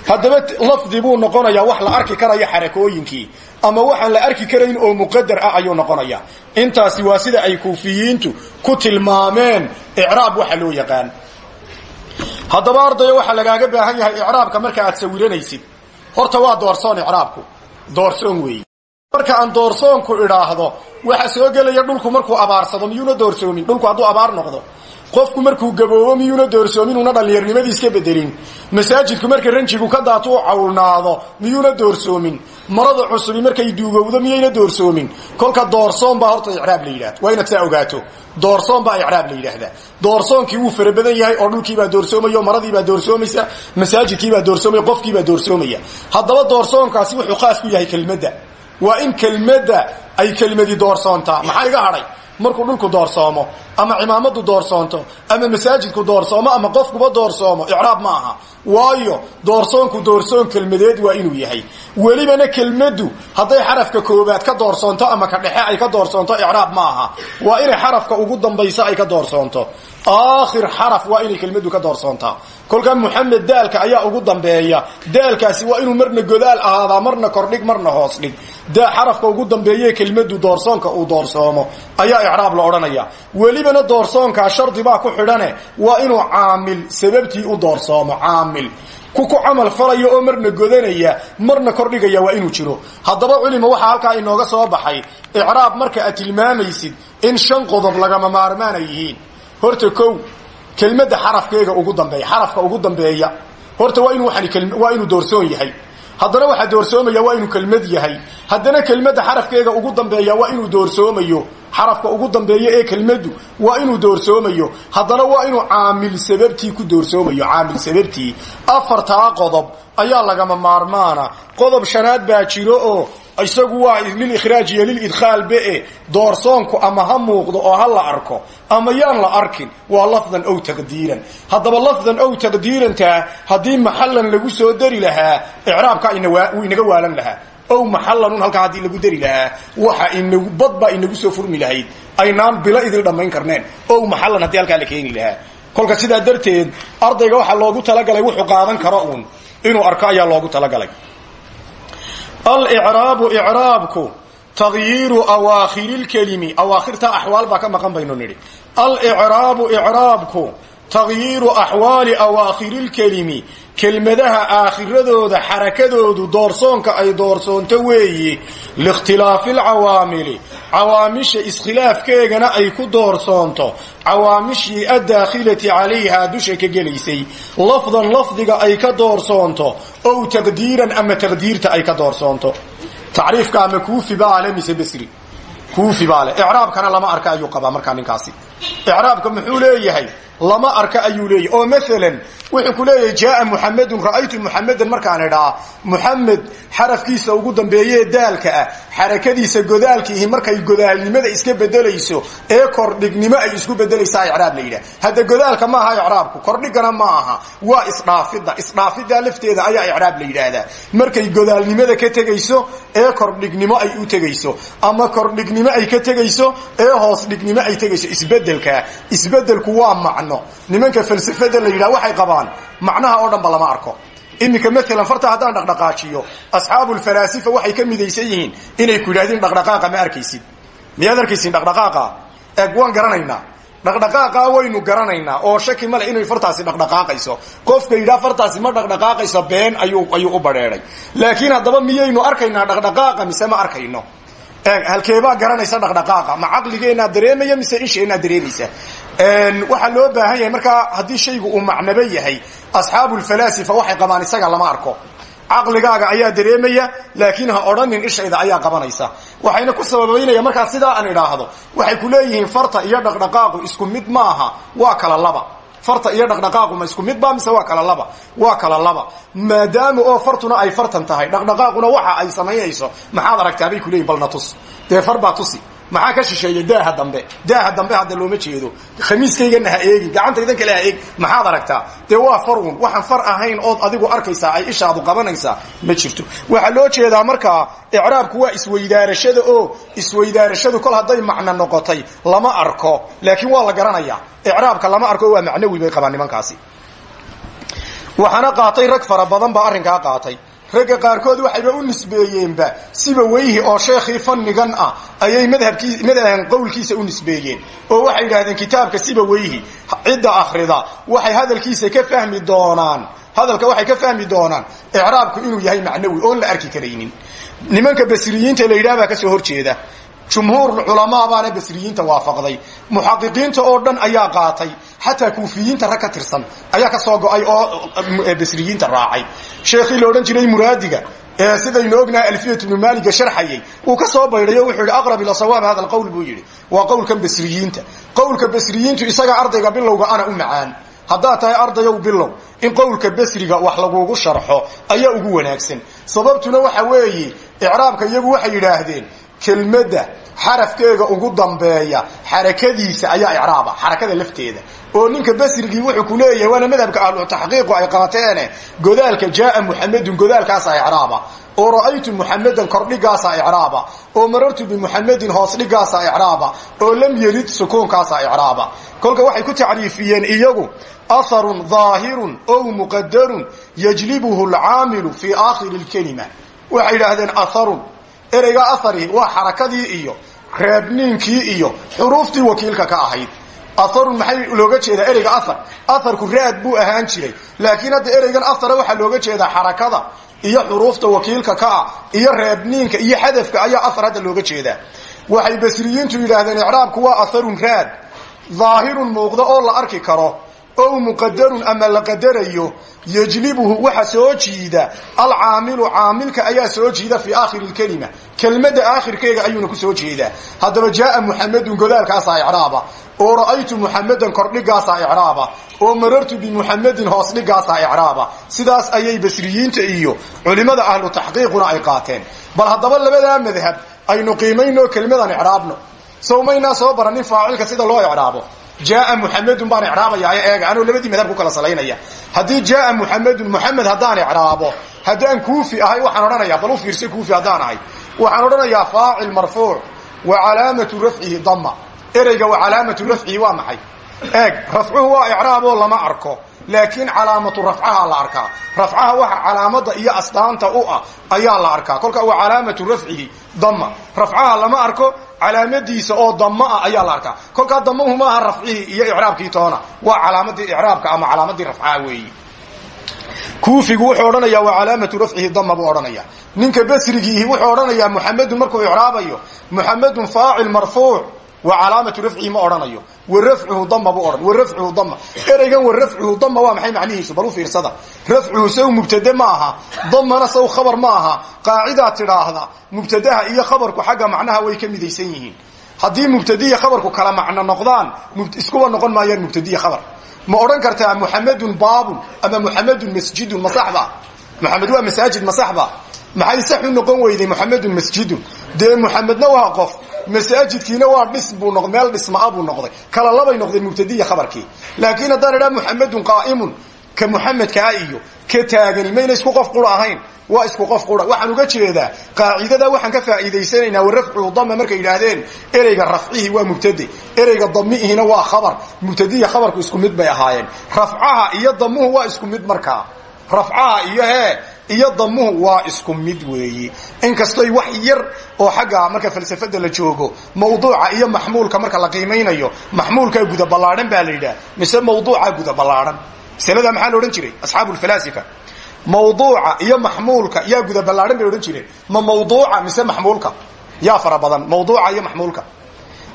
haddaba lafdi buu noqonayaa wax la arki karayo xarakooyinkii ama waxaan la arki karayn oo muqadar ah ayuu noqonayaa. Intaasi waa sida ay kuufiyiintu ku tilmaameen icraab waxa loo yaqaan. Haddaba ardayo waxaa lagaaga baahan yahay icraabka marka aad sawiranaysid. Horta waa doorsoon icraabku. Doorsoon weeye marka aan doorsoonku idhaahdo waxa soo gelaya dhulku markuu abaarsado miyuuna doorsoomin dhulku hadduu abaar noqdo qofku markuu gaboobo miyuuna doorsoomin una dhallinyarnimadii iska bedelin? Masaajidku marka ranjigu ka daato u cawlnaado miyuuna doorsoomin? Marada cusubi markay duugowdo miyayna doorsoomin? Kolka doorsoon baa horta icraab la yidhahda waa ogaato. Doorsoon baa icraab la yidhaahdaa. Doorsoonkii wuu yahay oo dhulkiibaa doorsoomaya maradiibaa doorsoomaysa masaajidkiibaa doorsoomaya qofkiibaa doorsoomaya. Haddaba doorsoonkaasi wuxuu qaas ku yahay kelmadda. Waa in kelmadda ay kelmadi doorsoontaa. Maxaa iga hadhay markuu dhulku doorsoomo ama cimaamadu doorsoonto ama masaajidku doorsoomo ama qofkuba doorsoomo icraab ma aha. Waayo doorsoonku doorsoon kelmadeed waa inuu yahay. Welibana kelmaddu hadday xarafka koobaad ka doorsoonto ama ka dhexe ay ka doorsoonto icraab ma aha. Waa inay xarafka ugu dambaysa ay ka doorsoonto. Aakhir xaraf waa inay kelmaddu ka doorsoontaa. Kolkaa muxamed daalka ayaa ugu dambeeya. Daalkaasi waa inuu marna godaal ahaadaa marna kordhig marna hoos dhig daa xarafka ugu dambeeye kelmaddu doorsoonka uu doorsoomo ayaa icraab la odhanaya. Welibana doorsoonkaa shardi baa ku xidhane waa inuu caamil sababtii u doorsoomo caamil. Ku ku camal falaya oo marna godanaya marna kordhigaya waa inuu jiro. Haddaba culima waxaa halkaa inooga soo baxay icraab marka aad tilmaamaysid in shan qodob lagama maarmaana yihiin. Horta kow kelmadda xarafkeega ugu dambeeya xarafka ugu dambeeya horta waa inuu doorsoon yahay haddana waxaa doorsoomaya waa inuu kelmad yahay. Haddana kelmadda xarafkeega ugu dambeeya waa inuu doorsoomayo xarafka ugu dambeeya ee kelmaddu waa inuu doorsoomayo. Haddana waa inuu caamil sababtii ku doorsoomayo. Caamil sababtii afartaa qodob ayaa lagama maarmaana. Qodob shanaad baa jiro oo isagu waa lilikhraaj iyo lilidkhaal be doorsoonku ama ha muuqdo oo ha la arko ama yaan la arkin waa lafdan ow taqdiiran. Haddaba lafdan ow taqdiirantaa haddii maxallan lagu soo dari lahaa icraabka inaga waalan lahaa ow maxallanun halkaa haddii lagu dari lahaa waxa inagu bad baa inagu soo furmi lahayd. Aynaan bilo idil dhammayn karneen. Ow maxallan haddii halkaa la keeni lahaa. Kolka sidaa darteed ardayga waxaa loogu talagalay wuxuu qaadan karo uun. Inuu arko ayaa loogu talagalay. Alicraabu icraabku tagyiiru awaakhiri lkelimi awaakhirtaa axwaal baa ka maqan baynu nidhi. Alicraabu icraabku tagyiiru axwaali awaakhiri lkelimi kelmadaha aakhiradooda xarakadoodu doorsoonka ay doorsoonto weeyi liikhtilaafi alcawaamili cawaamisha iskhilaafkeegana ay ku doorsoonto. Cawaamishii addaakhilati calayhaa dusha ka gelaysay. Lafdan lafdiga ay ka doorsoonto. Ow taqdiiran ama taqdiirta ay ka doorsoonto. Tacriifka ama kuufi baa le mise besri kuufi baa le icraabkana lama arka ayuu qabaa markaa ninkaasi. Icraabka muxuu leeyahay? Lama arka ayuu leeyahy oo maalan wuxuu ku leeyahay jaaa muxamedun ra'aytu muxamedan markaan idhaa muxamed xarafkiisa ugu dambeeyee daalka ah xarakadiisa godaalkiihi markay godaalnimada iska bedelayso ee kordhignimo ay isku bedelaysaa icraab la yidhah hadda godaalka ma aha icraabku kordhigana ma aha. Waa isdhaafida isdhaafida lafteeda ayaa icraab la yidhaahdaa. Markay godaalnimada ka tegayso ee kordhignimo ay u tegayso. Ama kordhignimo ay ka tegayso ee hoos dhignimo ay tegayso. Isbedelka isbedelku waa macno. Nimanka falsafada la yidhaha waxay qabaan macnaha oo dhan ba lama arko. Iminka maalan farta haddaan dhaqdhaqaajiyo asxaabulfalaasifa waxay ka midaysan yihiin inay ku yidhahdeen dhaqdhaqaaqa ma arkaysid. Miyaad arkaysin dhaqdhaqaaqa? Eeg waan garanaynaa. Dhaqdhaqaaqa waynu garanaynaa. Oo shaki male inay fartaasi dhaqdhaqaaqayso. Qofka yidhaa fartaasi ma dhaqdhaqaaqayso been ayuu ayuu u badheeday laakiin haddaba miyaynu arkaynaa dhaqdhaqaaqa mise ma arkayno? Halkeebaa garanaysa dhaqdhaqaaqa? Ma caqligeenaa dareemaya mise isheenaa dareemaysa waxaa loo baahan yahay markaa haddii shaygu uu macnabo yahay asxaabu lfalaasifa waxay qabaan isaga lama arko. Caqligaaga ayaa dareemaya laakiin ha odhanin ishayda ayaa qabanaysa. Waxayna ku sababaynaya markaa sidaa aan idhaahdo waxay ku leeyihiin farta iyo dhaqdhaqaaqu isku mid maaha waa kala laba. Farta iyo dhaqdhaqaaqu ma isku mid ba mise waa kala laba? Waa kala laba. Maadaama oo fartuna ay fartan tahay dhaqdhaqaaquna waxa ay samaynayso maxaad aragtaa bay kuleeyihin balna tus. Dee far baa maxaa ka shisheeya daaha dambe? Daaha dambe hadda looma jeedo. Khamiiskaygana ha eegin gacantaydan kale ha eeg. Maxaad aragtaa? Dee waa far uun waxaan far ahayn ood adigu arkaysaa ay ishaadu qabanaysaa. Ma jirto. Waxaa loo jeedaa markaa icraabku waa isweydaarashada oo isweydaarashadu kol hadday macno noqotay lama arko. Laakiin waa la garanaya icraabka lama arko waa macnawi bay qabaan nimankaasi. Waxaana qaatay rag fara badan baa arrinkaa qaatay ragga qaarkood waxayba u nisbeeyeenba siba weyhi oo sheekhii fannigan ah ayay madhabkii qowlkiisa u nisbeeyeen. Oo waxay yidhahdeen kitaabka siba weyhi cidda akhrida waxay hadalkiisa ka fahmi doonaan hadalka waxay ka fahmi doonaan icraabku inuu yahay macnawi oon la arki karaynin. Nimanka basriyiinta la yidhaha baa ka soo horjeeda jumhuur culamaa baana basriyiinta waafaqday. Muxaqiqiinta oo dhan ayaa qaatay. Xataa kuufiyiinta rag ka tirsan ayaa ka soo go'ay oo basriyiinta raacay. Sheekhii la odhan jiray muraadiga ee sidaynu ognahay alfiyat ibnu maaliga sharxayay. Uu ka soo baydhay oo wuxuu yidhi aqrab ila sawaab hada alqowl buu yidhi. Waa qowlkan basriyiinta. Qowlka basriyiintu isaga ardayga bilowga ana u macaan. Tahay ardayow bilow in qowlka basriga wax lagugu sharxo ayaa ugu wanaagsan. Sababtuna waxa weeye icraabka iyagu waxay yidhaahdeen kelmadda xarafkeega ugu dambeeya xarakadiisa ayaa icraaba xarakada lafteeda. Oo ninka basrigii wuxuu ku leeyahay waana madhabka ahlu taxqiiqu ay qaateene godaalka jaaa muxamedun godaalkaasa icraaba. Oo ra'aytu muxamedan kordhigaasa icraaba. Oo marartu bimuxamedin hoosdhigaasa icraaba. Oo lam yelid sukuunkaasa icraaba. Kolka waxay ku tacriifiyeen iyagu aharun daahirun ow muqadarun yajlibuhu alcaamilu fii aakhiri lkelima waxay yidhaahdeen aharun ereyga ahari waa xarakadii iyo reebniinkii iyo xuruuftii wakiilka ka ahayd. Aharun maxay looga jeedaa ereyga ahar aharku raad buu ahaan jiray. Laakiin hadda ereygan ahara waxaa looga jeedaa xarakada iyo xuruufta wakiilka ka ah iyo reebniinka iyo xadafka ayaa ahar hadda looga jeedaa. Waxay basriyiintu yidhaahdeen icraabku waa aharun raad. Daahirun muuqda oo la arki karo ow muqadarun ama la qadarayo yejlibuhu waxa soo jiida alcaamilu caamilka ayaa soo jiida fii aakhiri lkelima kelmadda aakhirkeega ayuuna ku soo jeedaa haddaba jaaa muxamedun godaalkaasaa icraaba oo ra'aytu muxamedan kordhigaasaa icraaba oo marartu bimuxamedin hoosdhigaasaa icraaba. Sidaas ayay basriyiinta iyo culimmada ahlu taxqiiquna ay qaateen. Bal haddaba labadaa madhab aynu qiimaynoo kelimadan icraabno sawmaynaa soo baranin faacilka sida loo icraabo. Jaaa muxamedun baan icraabaya eega. Anuu labadii madhab ku kala salaynaya. Haddii jaaa muxamedun muxamed haddaan icraabo haddaan kuufi ahay waxaan odhanayaa bal u kuufi haddaan ahay. Waxaan odhanayaa faacil marfuuc wa calaamatu rafcihi dama ereyga wa calaamatu rafcihi waa maxay? Eeg rafcuhu waa icraaboo lama arko laakiin calaamatu rafcaha la arkaa. Rafcaha waxa calaamada iyo astaanta u ah ayaa la arkaa. Kolka wa calaamatu rafcihi dama rafcaha lama arko calaamadiisa oo dama ah ayaa la arkaa. Kolkaa damahu maaha rafcihii iyo icraabkii toona. Waa calaamadii icraabka ama calaamadii rafcaha weeyi. Kuufigu wuxuu odhanayaa wa calaamatu rafcihi dama buu odhanaya ninka basrigiihi wuxuu odhanayaa muxamedun markuu icraabayo muxamedun faacil marfuuc wa calaamatu rafcihi ma odhanayo wa rafcuhu dama buu odhan wa rafcuhu dama ereygan wa rafcuhu dama waa maxay macnihiisu? Bal fiirsada. Rafcuhu saw mubtade ma aha. Damana saw khabar ma aha. Qaacidaa tidhaahda mubtadaha iyo khabarku xagga macnaha way ka midaysan yihiin. Haddii mubtadiya khabarku kala macno noqdaan iskuba noqon maayaan mubtadiya khabar. Ma odhan kartaa muxamedun baabun ama muxamedun masjidun ma saxba muxamed waa masaajid ma saxba maxay sax u noqon weyday muxamedun masjidun? Dee muxamedna waa qof masaajidkiina waa dhis buu noq meel dhismaa buu noqday. Kala labay noqdeen mubtadiya khabarkii. Laakiin haddaan idhaa muxamedun qaa'imun ka muxamedkaa iyo ka taagani mayna isku qof qura ahayn waa isku qof qura. Waxaan uga jeedaa qaacidada waxaan ka faa'iidaysanaynaa wa rafcuhu dama markay yidhaahdeen ereyga rafcihi waa mubtade ereyga damiihina waa khabar. Mubtadiya khabarku isku mid bay ahaayeen. Rafcaha iyo damuhu waa isku mid markaa. Rafcaha iyo hee iyo damuhu waa isku mid weeyi. Inkastoy wax yar oo xagga marka falsafada la joogo mawduuca iyo maxmuulka marka la qiimaynayo maxmuulkaa guda ballaadhan baa la yidhaha mise mawduuca guda ballaadhan masalada maxaa la jiray? Asxaabu lfalaasifa mawduuca iyo maxmuulka yaa guda ballaadhan bay odhan jireen. Ma mawduuca mise maxmuulka? Yaa fara badan iyo maxmuulka.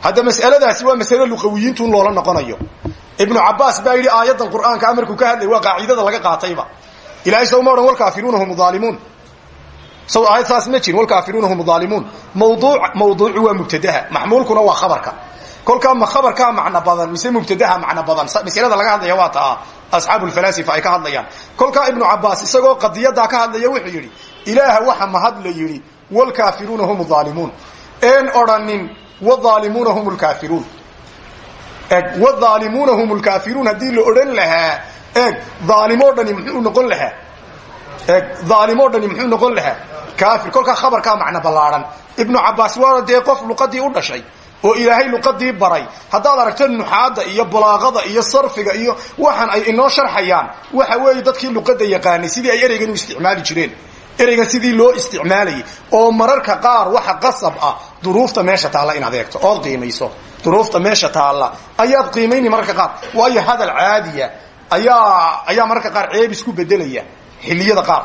Hadda mas'aladaasi waa masale luqawiyiintu in loola noqonayo. Ibnu cabaas baa yidhi aayadan qur'aankaa markuu ka hadlay waa qaacidada laga qaatayba ilahay saw ma odhan walkaafiruuna hum aalimuun saw aayad saas ma jirin walkaafiruuna hum aalimuun mawduuc mawduucu waa mubtadaha. Maxmuulkuna waa khabarka. Kolkaa ma khabarkaa macno badan mise mubtadaha macno badan? Masalada laga hadlaya waa taa asxaabu lfalaasifa ay ka hadlayaan. Kolkaa ibnu cabaas isagoo qadiyadaa ka hadlaya wuxuu yidhi ilaaha waxa mahad la yidhi walkaafiruuna hum aalimuun een odhanin walimuuna hum lkaafiruun eg whaalimuuna hum lkaafiruun haddii la odhan lahaa eg aalimo dhani muxuu noqon lahaa? Eg dhaalimo dhani muxuu noqon lahaa? Kaafir kolkaa khabarkaa macno ballaadhan ibnu cabaas waana dee qof luqadii u dhashay oo ilaahay luqadii baray. Haddaad aragto nuxaadda iyo balaaqada iyo sarfiga iyo waxaan ay inoo sharxayaan waxa weeye dadkii luqadda yaqaanay sidii ay ereygan u isticmaali jireen. Ereygan sidii loo isticmaalayay oo mararka qaar waxa qasab ah duruufta meesha taalla inaad eegto ood qiimayso duruufta meesha taalla ayaad qiimayni mararka qaar. Waayo hadal caadiya ayaa ayaa mararka qaar ceeb isku bedelaya xilliyada qaar.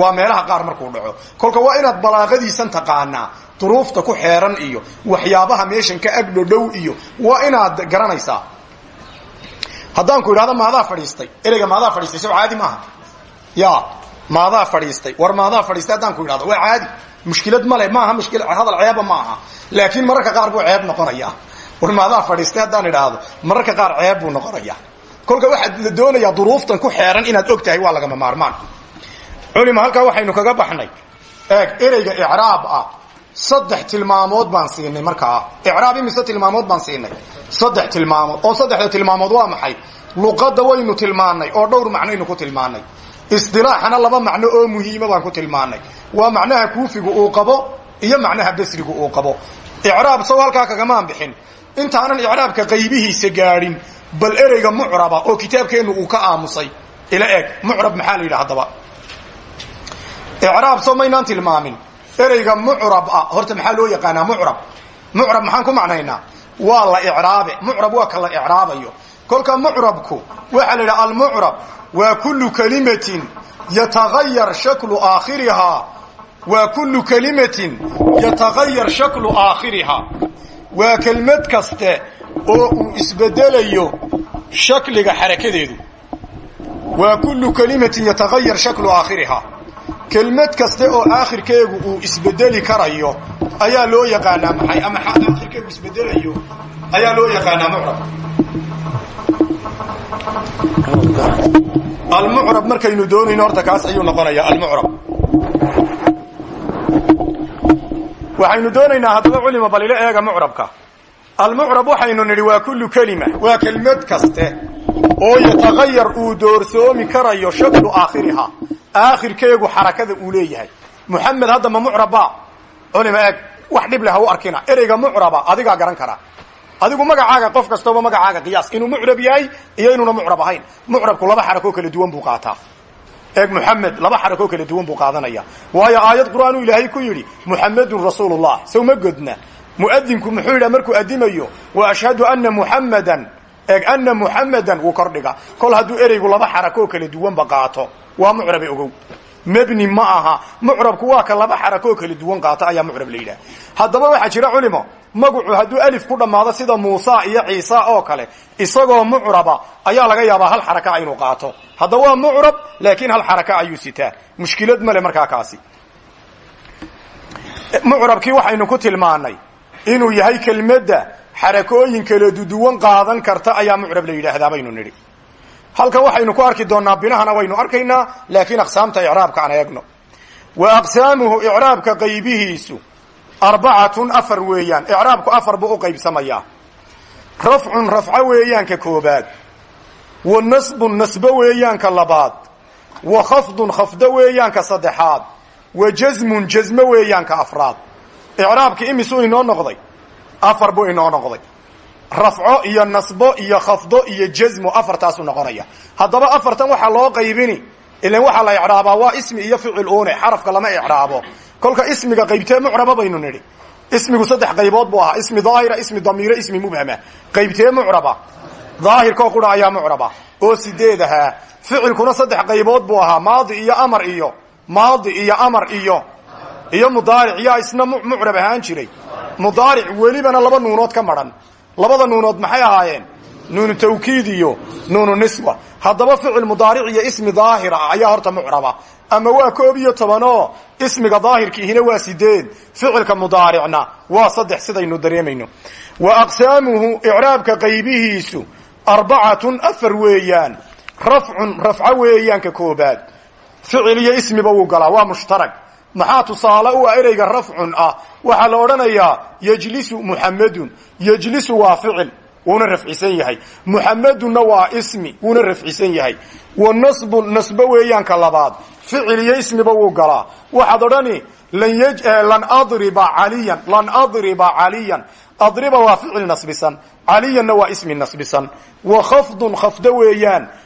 Waa meelaha qaar markuu dhaco. Kolka waa inaad balaaqadiisan taqaanaa duruufta ku xeeran iyo waxyaabaha meeshan ka agdhodhow iyo waa inaad garanaysaa. Haddaan ku idhahdo maadaa fadhiistay? Ereyga maadaa fadhiistay? Soo caadi maaha? Ya maadaa fadhiistay. War maadaa fadhiistay haddaan ku idhahdo waa caadi. Mushkilad male maaha mushkila hadal ceeba ma aha. Laakiin mararka qaar buu ceeb noqonaya war maadaa fadhiistay haddaan idhaahdo mararka qaar ceeb buu noqonaya kolka waxaad la doonayaa duruuftan ku xeeran inaad og tahay waa lagama maarmaan. Culima halkaa waxaynu kaga baxnay. Eeg ereyga icraab ah. Saddex tilmaamood baan siinay markaa. Icraab imise tilmaamood baan siinay? Saddex tilmaamood oo saddexda tilmaamood waa maxay? Luqadda waynu tilmaanay oo dhowr macnoynu ku tilmaanay isdilaaxana laba macno oo muhiima baan ku tilmaanay waa macnaha kuufigu uu qabo iyo macnaha basrigu uu qabo. Icraab saw halkaa kagamaan bixin intaanan icraabka qaybihiisa gaadhin bal ereyga mucraba oo kitaabkeennu uu ka aamusay ila eeg mucrab maxaa la yidhi haddaba? Icraab so maynaan tilmaamin. Ereyga mucrab ah horta maxaa loo yaqaanaa mucrab? Mucrab maxaan ku macnaynaa? Waa la icraabe. Mucrab waa ka la icraabayo. Kolka mucrabku waxaa la yidhaha almucrab waa kullu kalimatin yatagayar shaklu aakhirihaa waa kullu kalimatin yatagayar shaklu aakhirihaa waa kelmad kaste oo uu isbedelayo shakliga xarakadeedu. Waa kullu kalimatin yatagayar shaklu aakhirihaa kelmad kaste oo aakhirkeegu uu isbedeli karayo ayaa loo yaqaanaa maxay? Ama aakhirkeegu isbedelayo ayaa loo yaqaanaa mucrab. Almucrab markaynu doonayno horta kaas ayuu noqonayaa almucrab. Waxaynu doonaynaa haddaba culima bal ila eega mucrabka almucrab waxaynu nidhi waa kullu kelima waa kelmad kaste oo yatagayar uu doorsoomi karayo shaklu aakhirihaa aakhirkeegu xarakada uu leeyahay. Muxamed hadda ma mucrabba culima eeg wax dhib leh ha u arkina. Ereyga mucraba adigaa garan karaa adigu magacaaga qof kastaba magacaaga qiyaas. Inuu mucrab yahay iyo inuuna mucrab ahayn. Mucrabku laba xarakoo kala duwan buu qaataa. Eeg muxamed laba xarakoo kala duwan buu qaadanaya. Waayo aayad qur'aan muadinku muxuu yidhaha markuu adimayo wa ashhadu ana muxammadan eeg ana muxammadan wuu kordhiga kol hadduu ereygu laba xarakoo kala duwanba qaato. Waa mucrabe ogow. Mebni ma aha. Mucrabku waa ka laba xarakoo kala duwan qaato ayaa mucrab la yidhaha haddaba waxaa jira culimo. Magacu hadduu alif ku dhammaado sida muusa iyo ciisa oo kale isagoo mucraba ayaa laga yaabaa hal xaraka inuu qaato. Hadda waa mucrab laakiin hal xaraka ayuu sitaa. Mushkilad male markaa kaasi. Mucrabkii waxaynu ku tilmaanay inuu yahay kelmadda xarakooyin kala duduwan qaadan karta ayaa mucrab la yidhaahdaa baynu nidhi. Halkan waxaynu ku arki doonaa binahana waynu arkaynaa laakiin aqsaamta icraabka aan eegno. Wa aqsaamuhu icraabka qaybihiisu arbacatun afar weeyaan icraabku afar buu u qaybsamayaa rafcun rafco weeyaanka koobaad wa nasbun nasbo weeyaanka labaad wa khafdun khafdo weeyaanka saddexaad wa jasmun jasmo weeyaanka afraad icraabki imisuu inoo noqday. Afar buu inoo noqday. Rafco iyo nasbo iyo khafdo iyo jasmo afartaasuu noqonaya. Haddaba afartan waxaa loo qaybini. Ilan waxaa la icraabaa waa ismi iyo ficil une xarafka lama icraabo kolka ismiga qaybtee mucraba baynu nidhi. Ismigu saddex qaybood buu ahaa. Ismi daahira ismi damiire ismi mubhama. Qaybtee mucraba. Daahirkoo qura ayaa mucraba. Oo sideed ahaa. Ficilkuna saddex qaybood buu ahaa. Maadi iyo amar iyo. Maadi iyo amar iyo iyo mudaaric yaa isna mucrab ahaan jiray. Mudaaric welibana laba nuunood ka madhan labada nuunood maxay ahaayeen? Nuunu tawkiid iyo nuunu niswa. Haddaba ficil mudaaric iyo ismi daahir ah ayaa horta mucraba. Ama waa koob iyo tobanoo ismiga daahirkiihina waa sideed ficilka mudaaricna waa saddex sidaynu dareemayno. Wa aqsaamuhu icraabka qaybihiisu arbacatun afar weeyaan. Rafcun rafco weeyaan ka koobaad. Ficil iyo ismiba wuu galaa waa mushtarag maxaa tusaale u ah ereyga rafcun ah? Waxaa la odhanayaa yejlisu muxamedun yejlisu waa ficil wuuna rafcisan yahay. Muxamedunna waa ismi wuuna rafcisan yahay. Wa nasbun nasbo weeyaan ka labaad. Ficil iyo ismiba wuu galaa. Waxaad odhani lan adriba caliyan lan adriba caliyan. Adriba waa ficil nasbisan caliyanna waa ismi nasbisan. Wa khafdun khafdo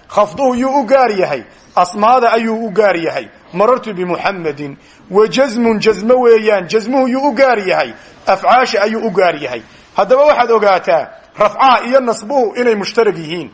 khafduhu yuu u gaar yahay. Asmaada ayuu u yahay marartu bimuxamedin wa jazmun jazmo weeyaan jazmuhu yuu u gaar yahay. Afcaasha ayuu u gaar yahay. Haddaba waxaad ogaataa rafcaha iyo nasbuhu inay mushtarag yihiin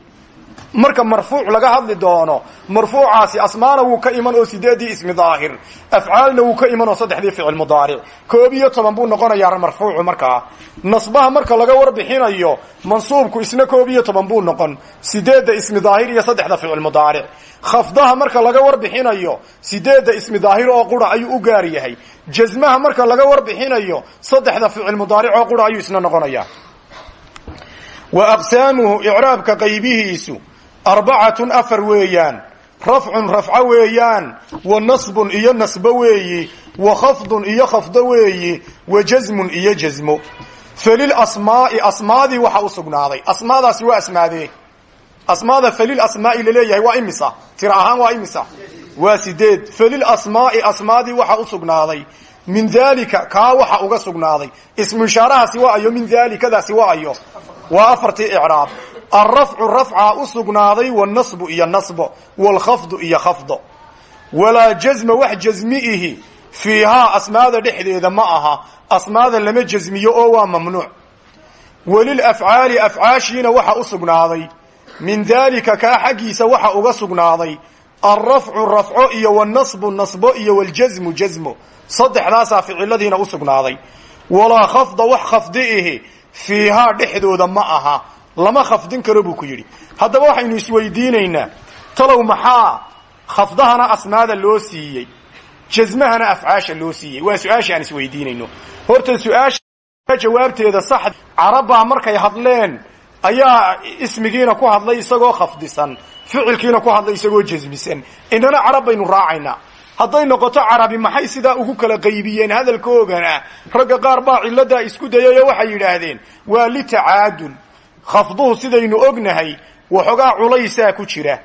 marka marfuuc laga hadli doono marfuucaasi asmaana wuu ka iman oo sideedii ismi daahir afcaalna wuu ka iman oo saddexdii ficil mudaaric. Koob iyo toban buu noqonayaa marfuucu markaa nasbaha marka laga warbixinayo mansuubku isna koob iyo toban buu noqon sideedda ismi daahir iyo saddexda ficil mudaaric. Khafdaha marka laga warbixinayo sideedda ismi daahir oo qura ayuu u gaar yahay. Jazmaha marka laga warbixinayo saddexda ficil mudaaric oo qura ayuu isna noqonayaa wa aqsaamuhu icraabka qaybihiisu arbacatun afar weeyaan. Rafcun rafco weeyaan. Wa nasbun iyo nasbo weeyi. Wa khafdun iyo khafdo weeyi. Wa jazmun iyo jazmo falil asmaai asmaadii waxa u asmaadaasi waa asmaadee asmaada falil asmaai la leeyahay waa imisa? Tira ahaan waa imisa? Waa falil asmaai asmaadii waxa u min dalika kaa waxa uga sugnaaday. Ismu ishaarahaasi waa ayo min dalikadaasi waa ayo. Waa afartii icraab alrafcu rafca u sugnaaday wanasbu iyo nasbo waalkhafdu iyo khafdo walaa jazma wax jazmiihi fiihaa asmaada dhexdeeda ma aha asmaada lama jazmiyo oo waa mamnuuc walilafcaali afcaashiina waxa u sugnaaday. min daalika kaa xaggiisa waxa uga sugnaaday. alrafcu rafco iyo wanasbu nasbo iyo waljazmu jazmo saddexdaasaa ficiladiina u sugnaaday. walaa khafda wax khafdiihi fiihaa dhexdooda ma aha lama khafdin karo buu ku yidhi. Haddaba waxaynu isweydiinaynaa talow maxaa khafdahana asmaada loo siiyey jazmahana afcaasha loo siiyey? Waa su'aasha aan isweydiinayno. Horta su'aasha jawaabteeda sax carabbaa markay hadleen ayaa ismigiina ku hadlay isagoo khafdisan ficilkiina ku hadlay isagoo jazmisan inana carab baynu raacaynaa. Hadday noqoto carabi maxay sidaa ugu kala qaybiyeen hadalkoogana ragga qaar baa cilladaa isku dayayo waxay yidhaahdeen waa litacaadul khafduhu sidaynu ognahay waxoogaa culaysaa ku jira.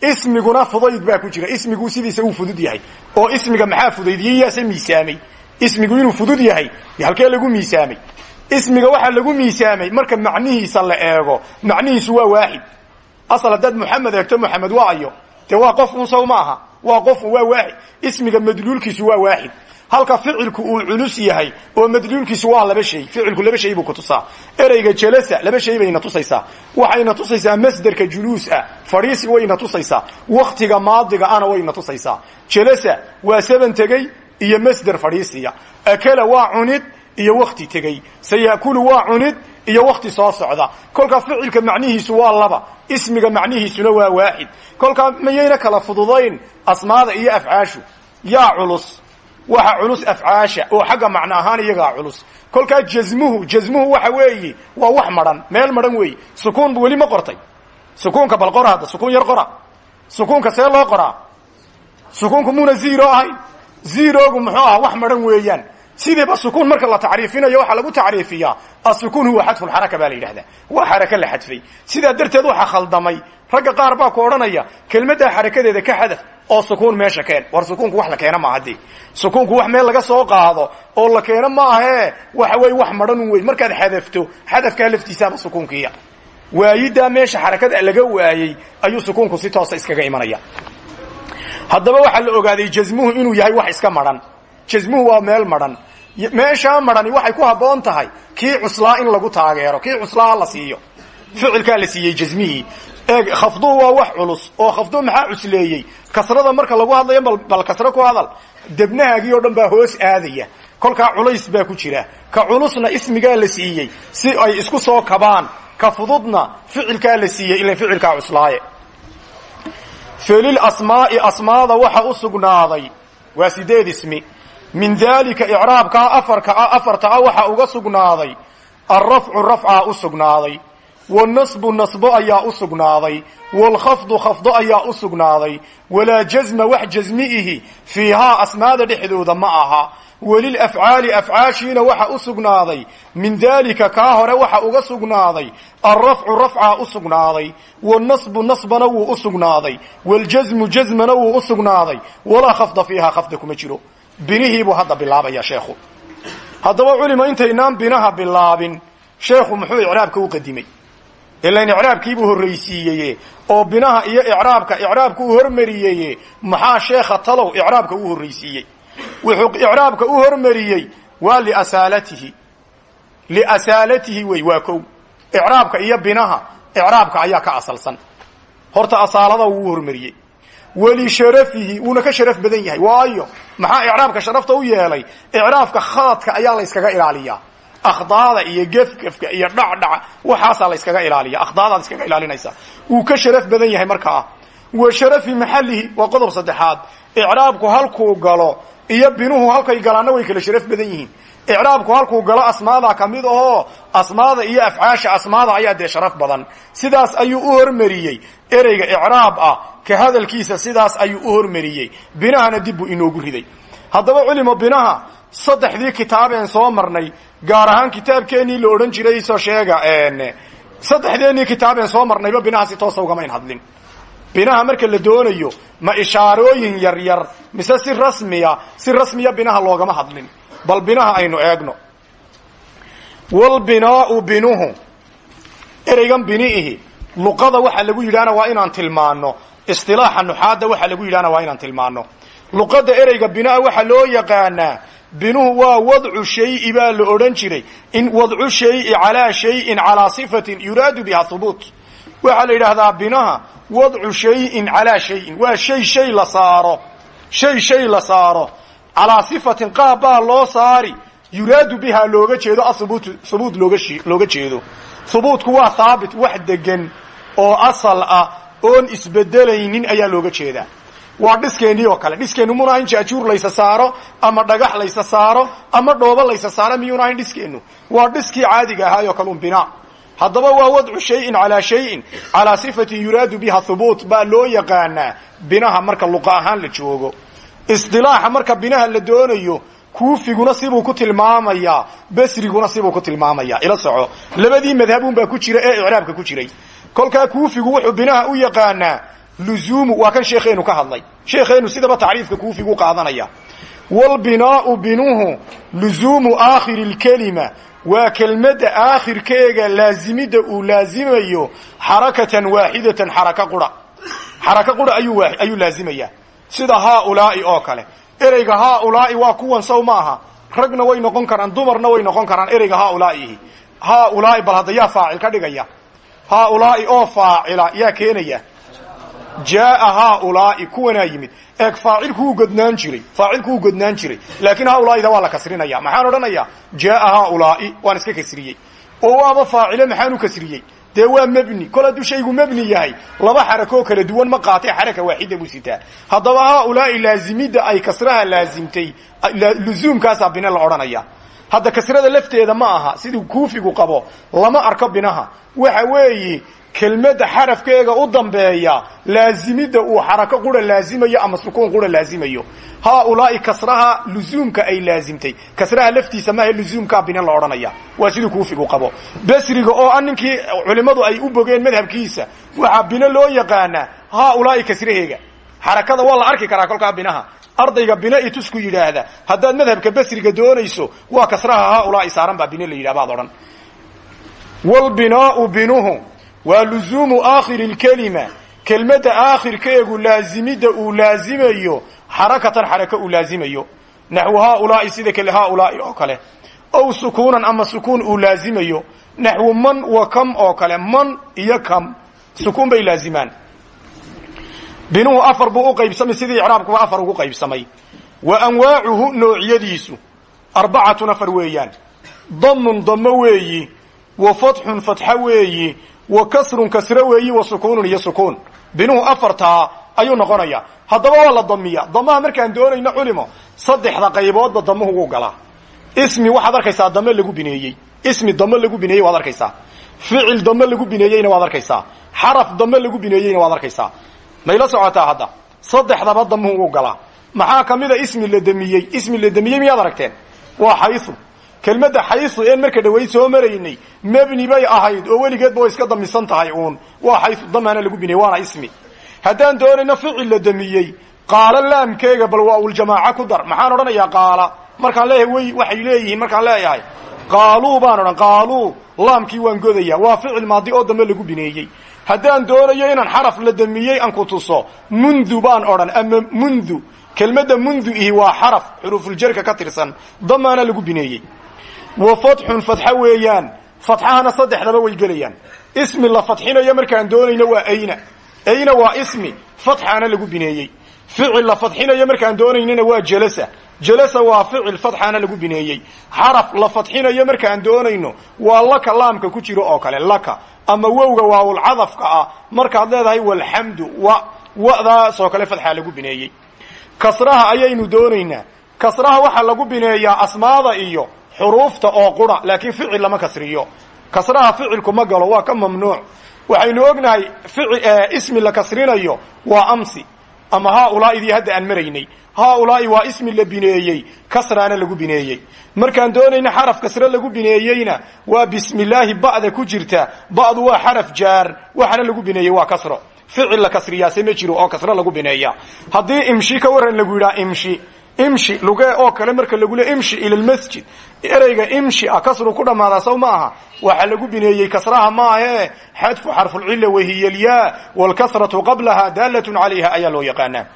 Ismiguna fudayd baa ku jira. Ismigu sidiisa uu fudud yahay. Oo ismiga maxaa fudaydiyey? Yaase miisaamay. Ismigu inuu fudud yahay halkee lagu miisaamay. Ismiga waxaa lagu miisaamay marka macnihiisa la eego. Macnihiisu waa waaxid asal haddaad moxamed eegto moxamed waa ayo. Dee waa qof un saw ma aha waa qof waa waaxid ismiga madluulkiisu waa waaxid halka ficilku uu culus yahay oo madluulkiisu waa laba shay ficilku laba shay buu ku tusaa. Ereyga jalasa laba shay bayna tusaysaa. Waxayna tusaysaa masderka juluus ah fadhiisi wayna tusaysaa. Waktiga maadiga ana wayna tusaysaa. Jalasa waa saban tegey iyo masder fadhiisiya akala waa cunid iyo wakti tegey. Sayakulu waa cunid iyo wakti soo socda. Kolkaa ficilka macnihiisu waa laba ismiga macnihiisuna waa waaxid. Kolkaa mayayna kala fududayn asmaada iyo afcaashu yaa culus waxa culus afcaasha oo xagga macno ahaan iyagaa culus. Kolkaa jazmuhu jazmuhu waxa weeyi waa wax madhan meel madhan weeyi. Sukuun weli ma qortay. Sukuunka bal qora hadda sukuun yar qora sukuunka see loo qoraa? Sukuunku muna zero ahayn. Zerogu muxuu aha wax madhan weeyaan. Sidiiba sukuun marka la tacriifinayo waxaa lagu tacriifiyaa asukuun huwa xadfu lxaraka baa la yidhahdaa. Waa xaraka la xadfay. Sidaa darteed waxaa khaldamay ragga qaar baa ku odhanaya kelmaddaa xarakadeeda ka xadaf oo sukuun meesha keen. War sukuunku wax la keena maaha dee sukuunku wax meel laga soo qaado oo la keeno maahe waxa weeye wax madhanun wey markaad xadafto xadafkaa laftiisaaba sukuunkiiya. Waayidaa meesha xarakada laga waayey ayuu sukuunku si toosa iskaga imanaya. Haddaba waxaa la ogaaday jasmuhu inuu yahay wax iska madhan. Jasmuhu waa meel madhan. Meeshaa madhani waxay ku habboon tahay kii cuslaa in lagu taageero kii cuslaa la siiyo. Ficilkaa la siiyey jasmihii eeg khafduhu waa wax culus oo khafduhu maxaa cusleeyey? Kasrada marka lagu hadlayo bal kasro ku hadal. Debnahaagii oo dhan baa hoos aadaya. Kolkaa culays baa ku jira. Ka culusna ismigaa la siiyey si ay isku soo kabaan. Ka fududna ficilkaa la siiyey ilan ficilkaa cuslaaye. Felil asmaa'i asmaada waxa u sugnaaday. Waa sideed ismi. Min daalika icraabkaa afarka ah afarta ah waxa uga sugnaaday. Alrafcu rafcaa u sugnaaday wannasbu nasbo ayaa u sugnaaday waalkhafdu khafdo ayaa u sugnaaday walaa jasma wax jasmiihi fiihaa asmaada dhexdooda ma aha welilafcaali afcaashiina waxa u sugnaaday min daalika kaa hore waxa uga sugnaaday alrafcu rafcaa u sugnaaday wannasbu nasbana wuu u sugnaaday waljasmu jasmana wuu u sugnaaday walaa khafda fiihaa khafda kuma jiro binihiibuu hadda bilaabaya sheekhu haddaba culima intaynaan binaha bilaabin sheekhu muxuu icraabka u ilan icraabkiibuu horraysiiyeye oo binaha iyo icraabka icraabka u hormariyeye maxaa sheekha talow icraabka u horraysiiyey? Wuxuu icraabka u hormariyey waa liasaalatihi. Liasaalatihi wey waa kow. Icraabka iyo binaha icraabka ayaa ka asalsan. Horta asaalada wuu hormariyey. Walisharafihi wuuna ka sharaf badan yahay. Waayo maxaa icraabka sharafta u yeelay? Icraabka khadadka ayaa la yskaga ilaaliyaa akhdaada iyo gefgefka iyo dhacdhaca waxaasaa la yskaga ilaaliya. Akhdaadaad iskaga ilaalinaysaa wuu ka sharaf badan yahay markaa wa sharafi maxallihi waa qodob saddexaad. Icraabku halkuu galo iyo binuhu halkay galaanna way kala sharaf badan yihiin. Icraabku halkuu galo asmaada ka mid asmaada iyo afcaasha asmaada ayaa dee sharaf badan. Sidaas ayuu u hormariyey. Ereyga icraab ah ka hadalkiisa sidaas ayuu u hormariyey. Binahana dib buu inoogu riday. Haddaba culimo binaha saddexdii kitaabeen soo marnay gaar ahaan kitaabkeenii la odhan jiray soo sheega saddexdeenii kitaabeen soo marnayba binaha si toosa ugamayn hadlin. Binaha marka la doonayo ma ishaarooyin yar yar mise si rasmiya si rasmiya binaha loogama hadlin. Bal binaha aynu eegno. Walbinaau binuhu. Ereygan biniihi luqada waxa lagu yidhahna waa inaan tilmaano istilaaxa nuxaadda waxa lagu yidhahna waa inaan tilmaano luqadda ereyga binaa waxaa loo yaqaanaa binuhu waa wadcu shayi baa la odhan jiray. In wadcu shayi calaa shayin calaa sifatin yuraadu biha hubuut waxaa la yidhaahdaa binaha wadcu shayin calaa shayin. Waa shay shay la saaro. Shay shay la saaro. Calaa sifatin qaab loo saari. Yuraadu bihaa looga jeedo ahubuut hubuut looga jeedo. Hubuutku waa haabit wax degan oo asal ah oon isbedelaynin ayaa looga jeedaa waa dhiskeenii oo kale. Dhiskeennu muna ahayn jaajuur laysa saaro ama dhagax laysa saaro ama dhoobo laysa saaro miyuuna ahayn dhiskeennu waa dhiskii caadiga ahaayoo kale un binaa. Haddaba waa wadcu shayin calaa shayin calaa sifatin yuraadu biha hubuut baa loo yaqaanaa binaha marka luqa ahaan la joogo. Isdilaaxa marka binaha la doonayo kuufiguna sibuu ku tilmaamayaa basriguna sibuu ku tilmaamayaa. Ila soco. Labadii madhabuun baa ku jira ee icraabka ku jiray. Kolkaa kuufigu wuxuu binaha u yaqaanaa luzuumu waa kan sheekheenu ka hadlay. Sheekheenu sidaba tacriifka kuufigu qaadanaya. Walbinaau binuhu luzuumu aakhiri lkelima waa kelmadda aakhirkeega laazimidda uu laazimayo xarakatan waaxidatan xaraka qura. Xaraka qura ayuu laazimayaa sida haaulaai oo kale. Ereyga haaulaai waa kuwan sow maaha ragna way noqon karaan dumarna way noqon karaan ereyga haaulaaihi. Haaulaai bal hadda yaa faacil ka dhigaya. Haaulaai oo faacila yaa keenaya jaaa haaulaai kuwanaa yimid. Eeg faacilku wuu godnaan jiray faacilku wuu godnaan jiray. Laakiin haaulaaida waa la kasrinaya maxaan odhanayaa? Jaaa haaulaai waan iska kasriyey. Oo waaba faacile maxaan u kasriyey. Dee waa mebni kol hadduu shaygu mebni yahay laba xarakoo kala duwan ma qaatay xaraka waaxida buu sitaa. Haddaba haaulaai laazimidda ay kasraha laazimtay luzuumkaasaa bine la odhanaya hadda kasrada lafteeda ma aha siduu kuufigu qabo lama arko binaha. Waxa weeye kelmadda xarafkeega u dambeeya laazimidda uu xarako qura laazimayo ama sukuun qura laazimayo. Haaulaai kasraha luzuumka ay laazimtay. Kasraha laftiisa maaha luzuumkaa bine la odhanaya. Waa siduu kuufigu qabo. Basriga oo ninkii culimmadu ay u bogeen madhabkiisa waxaa bine loo yaqaanaa haaulaai kasraheega. Xarakada waa la arki karaa kolkaa binaha. Ardayga bine itusku yidhaahda haddaad madhabka basriga doonayso waa kasraha haaulaai saaran baa bine la yidhah baad odhan. Walbinaau binuhu waa luzuumu aakhiri lkelima kelmadda aakhirkeegu laazimidda uu laazimayo xarakatan xaraka uu laazimayo. Naxwu haaulaai sida haaulaai oo kale. Ow sukuunan ama sukuun uu laazimayo. Naxwu man wa kam oo kale. Man iyo kam. Sukuun bay laazimaan. Binuhu afar buu u qaybsamay sidii icraabkuba afar ugu qaybsamay. Wa anwaacuhu noocyadiisu. Arbacatun afar weeyaan. Damun damo weeyi. Wa fatxun fatxa weeyi wa kasrun kasro weeyi wa sukuunun iyo sukuun. Binuhu afartaa ayuu noqonayaa. Haddaba waa la damiya damaha markaan doonayno culimo saddexda qayboodba damuhu wuu galaa. Ismi waxaad arkaysaa dame lagu bineeyey. Ismi damo lagu bineeyey waad arkaysaa. Ficil damo lagu bineeyeyna waad arkaysaa. Xaraf damo lagu bineeyeyna waad arkaysaa. Mayla socotaa hadda? Saddexdaba damuhu wuu galaa. Maxaa ka mida ismi la damiyey ismi la damiyey miyaad aragteen? Waa xayu kelmadda xayu een marka dhawayd soo maraynay mebni bay ahayd oo weligeedba way iska damisan tahay uun. Waa xayu damaana lagu bineyey waana ismi. Haddaan doonayno ficil la damiyey qaalo laamkeega bal waa uljamaaca ku dar. Maxaan odhanayaa qaala? Markaan leeyahay way waxay leeyihiin markaan leeyahay. Qaaluu baan odhan qaaluu laamkii waan godaya waa ficil maadi oo dambe lagu bineeyey. Haddaan doonayo inaan xaraf la damiyey aan ku tuso mundu baan odhan ama mundu kelmadda mundu ihi waa xaraf xuruufuljarka ka tirsan damaana lagu bineeyey wa fatxun fatxa weeyaan. Fatxahana saddexdaba way gelayaan. Ismi la fadxinayo markaan doonayno waa ayna. Ayna waa ismi. Fatxaana lagu bineeyey. Ficil la fadxinayo markaan doonaynana waa jalasa. Jalasa waa ficil fatxaana lagu bineeyey. Xaraf la fadxinayo markaan doonayno waa laka laamka ku jiro oo kale laka. Ama wowga waawulcadafka ah markaad leedahay walxamdu wa. Wadaasoo kale fatxaa lagu bineeyey. Kasraha ayaynu doonaynaa kasraha waxaa lagu bineeyaa asmaada iyo xuruufta oo qura laakiin ficil lama kasriyo. Kasraha ficilku ma galo waa ka mamnuuc. Waxaynu ognahay ismi la kasrinayo waa amsi. Ama haaulaa'idii hadda aan maraynay. Haaulaai waa ismi la bineeyey kasraana lagu bineeyey. Markaan doonayna xaraf kasre lagu bineeyeyna waa bismillaahi ba'da ku jirta. Ba'du waa xaraf jaar waxaana lagu bineeyey waa kasro. Ficil la kasriyaase ma jiro oo kasro lagu bineeya. Haddii imshi ka waran lagu yidhaha imshi imshi lugee oo kale marka lagule imshi ila lmasjid ereyga imshi ah kasru ku dhammaadaa saw ma aha. Waxaa lagu bineeyey kasraha maahe xadfu xarfulcila wahiya lyaa wlkasratu qablaha daalatun calayha ayaa loo yaqaanaa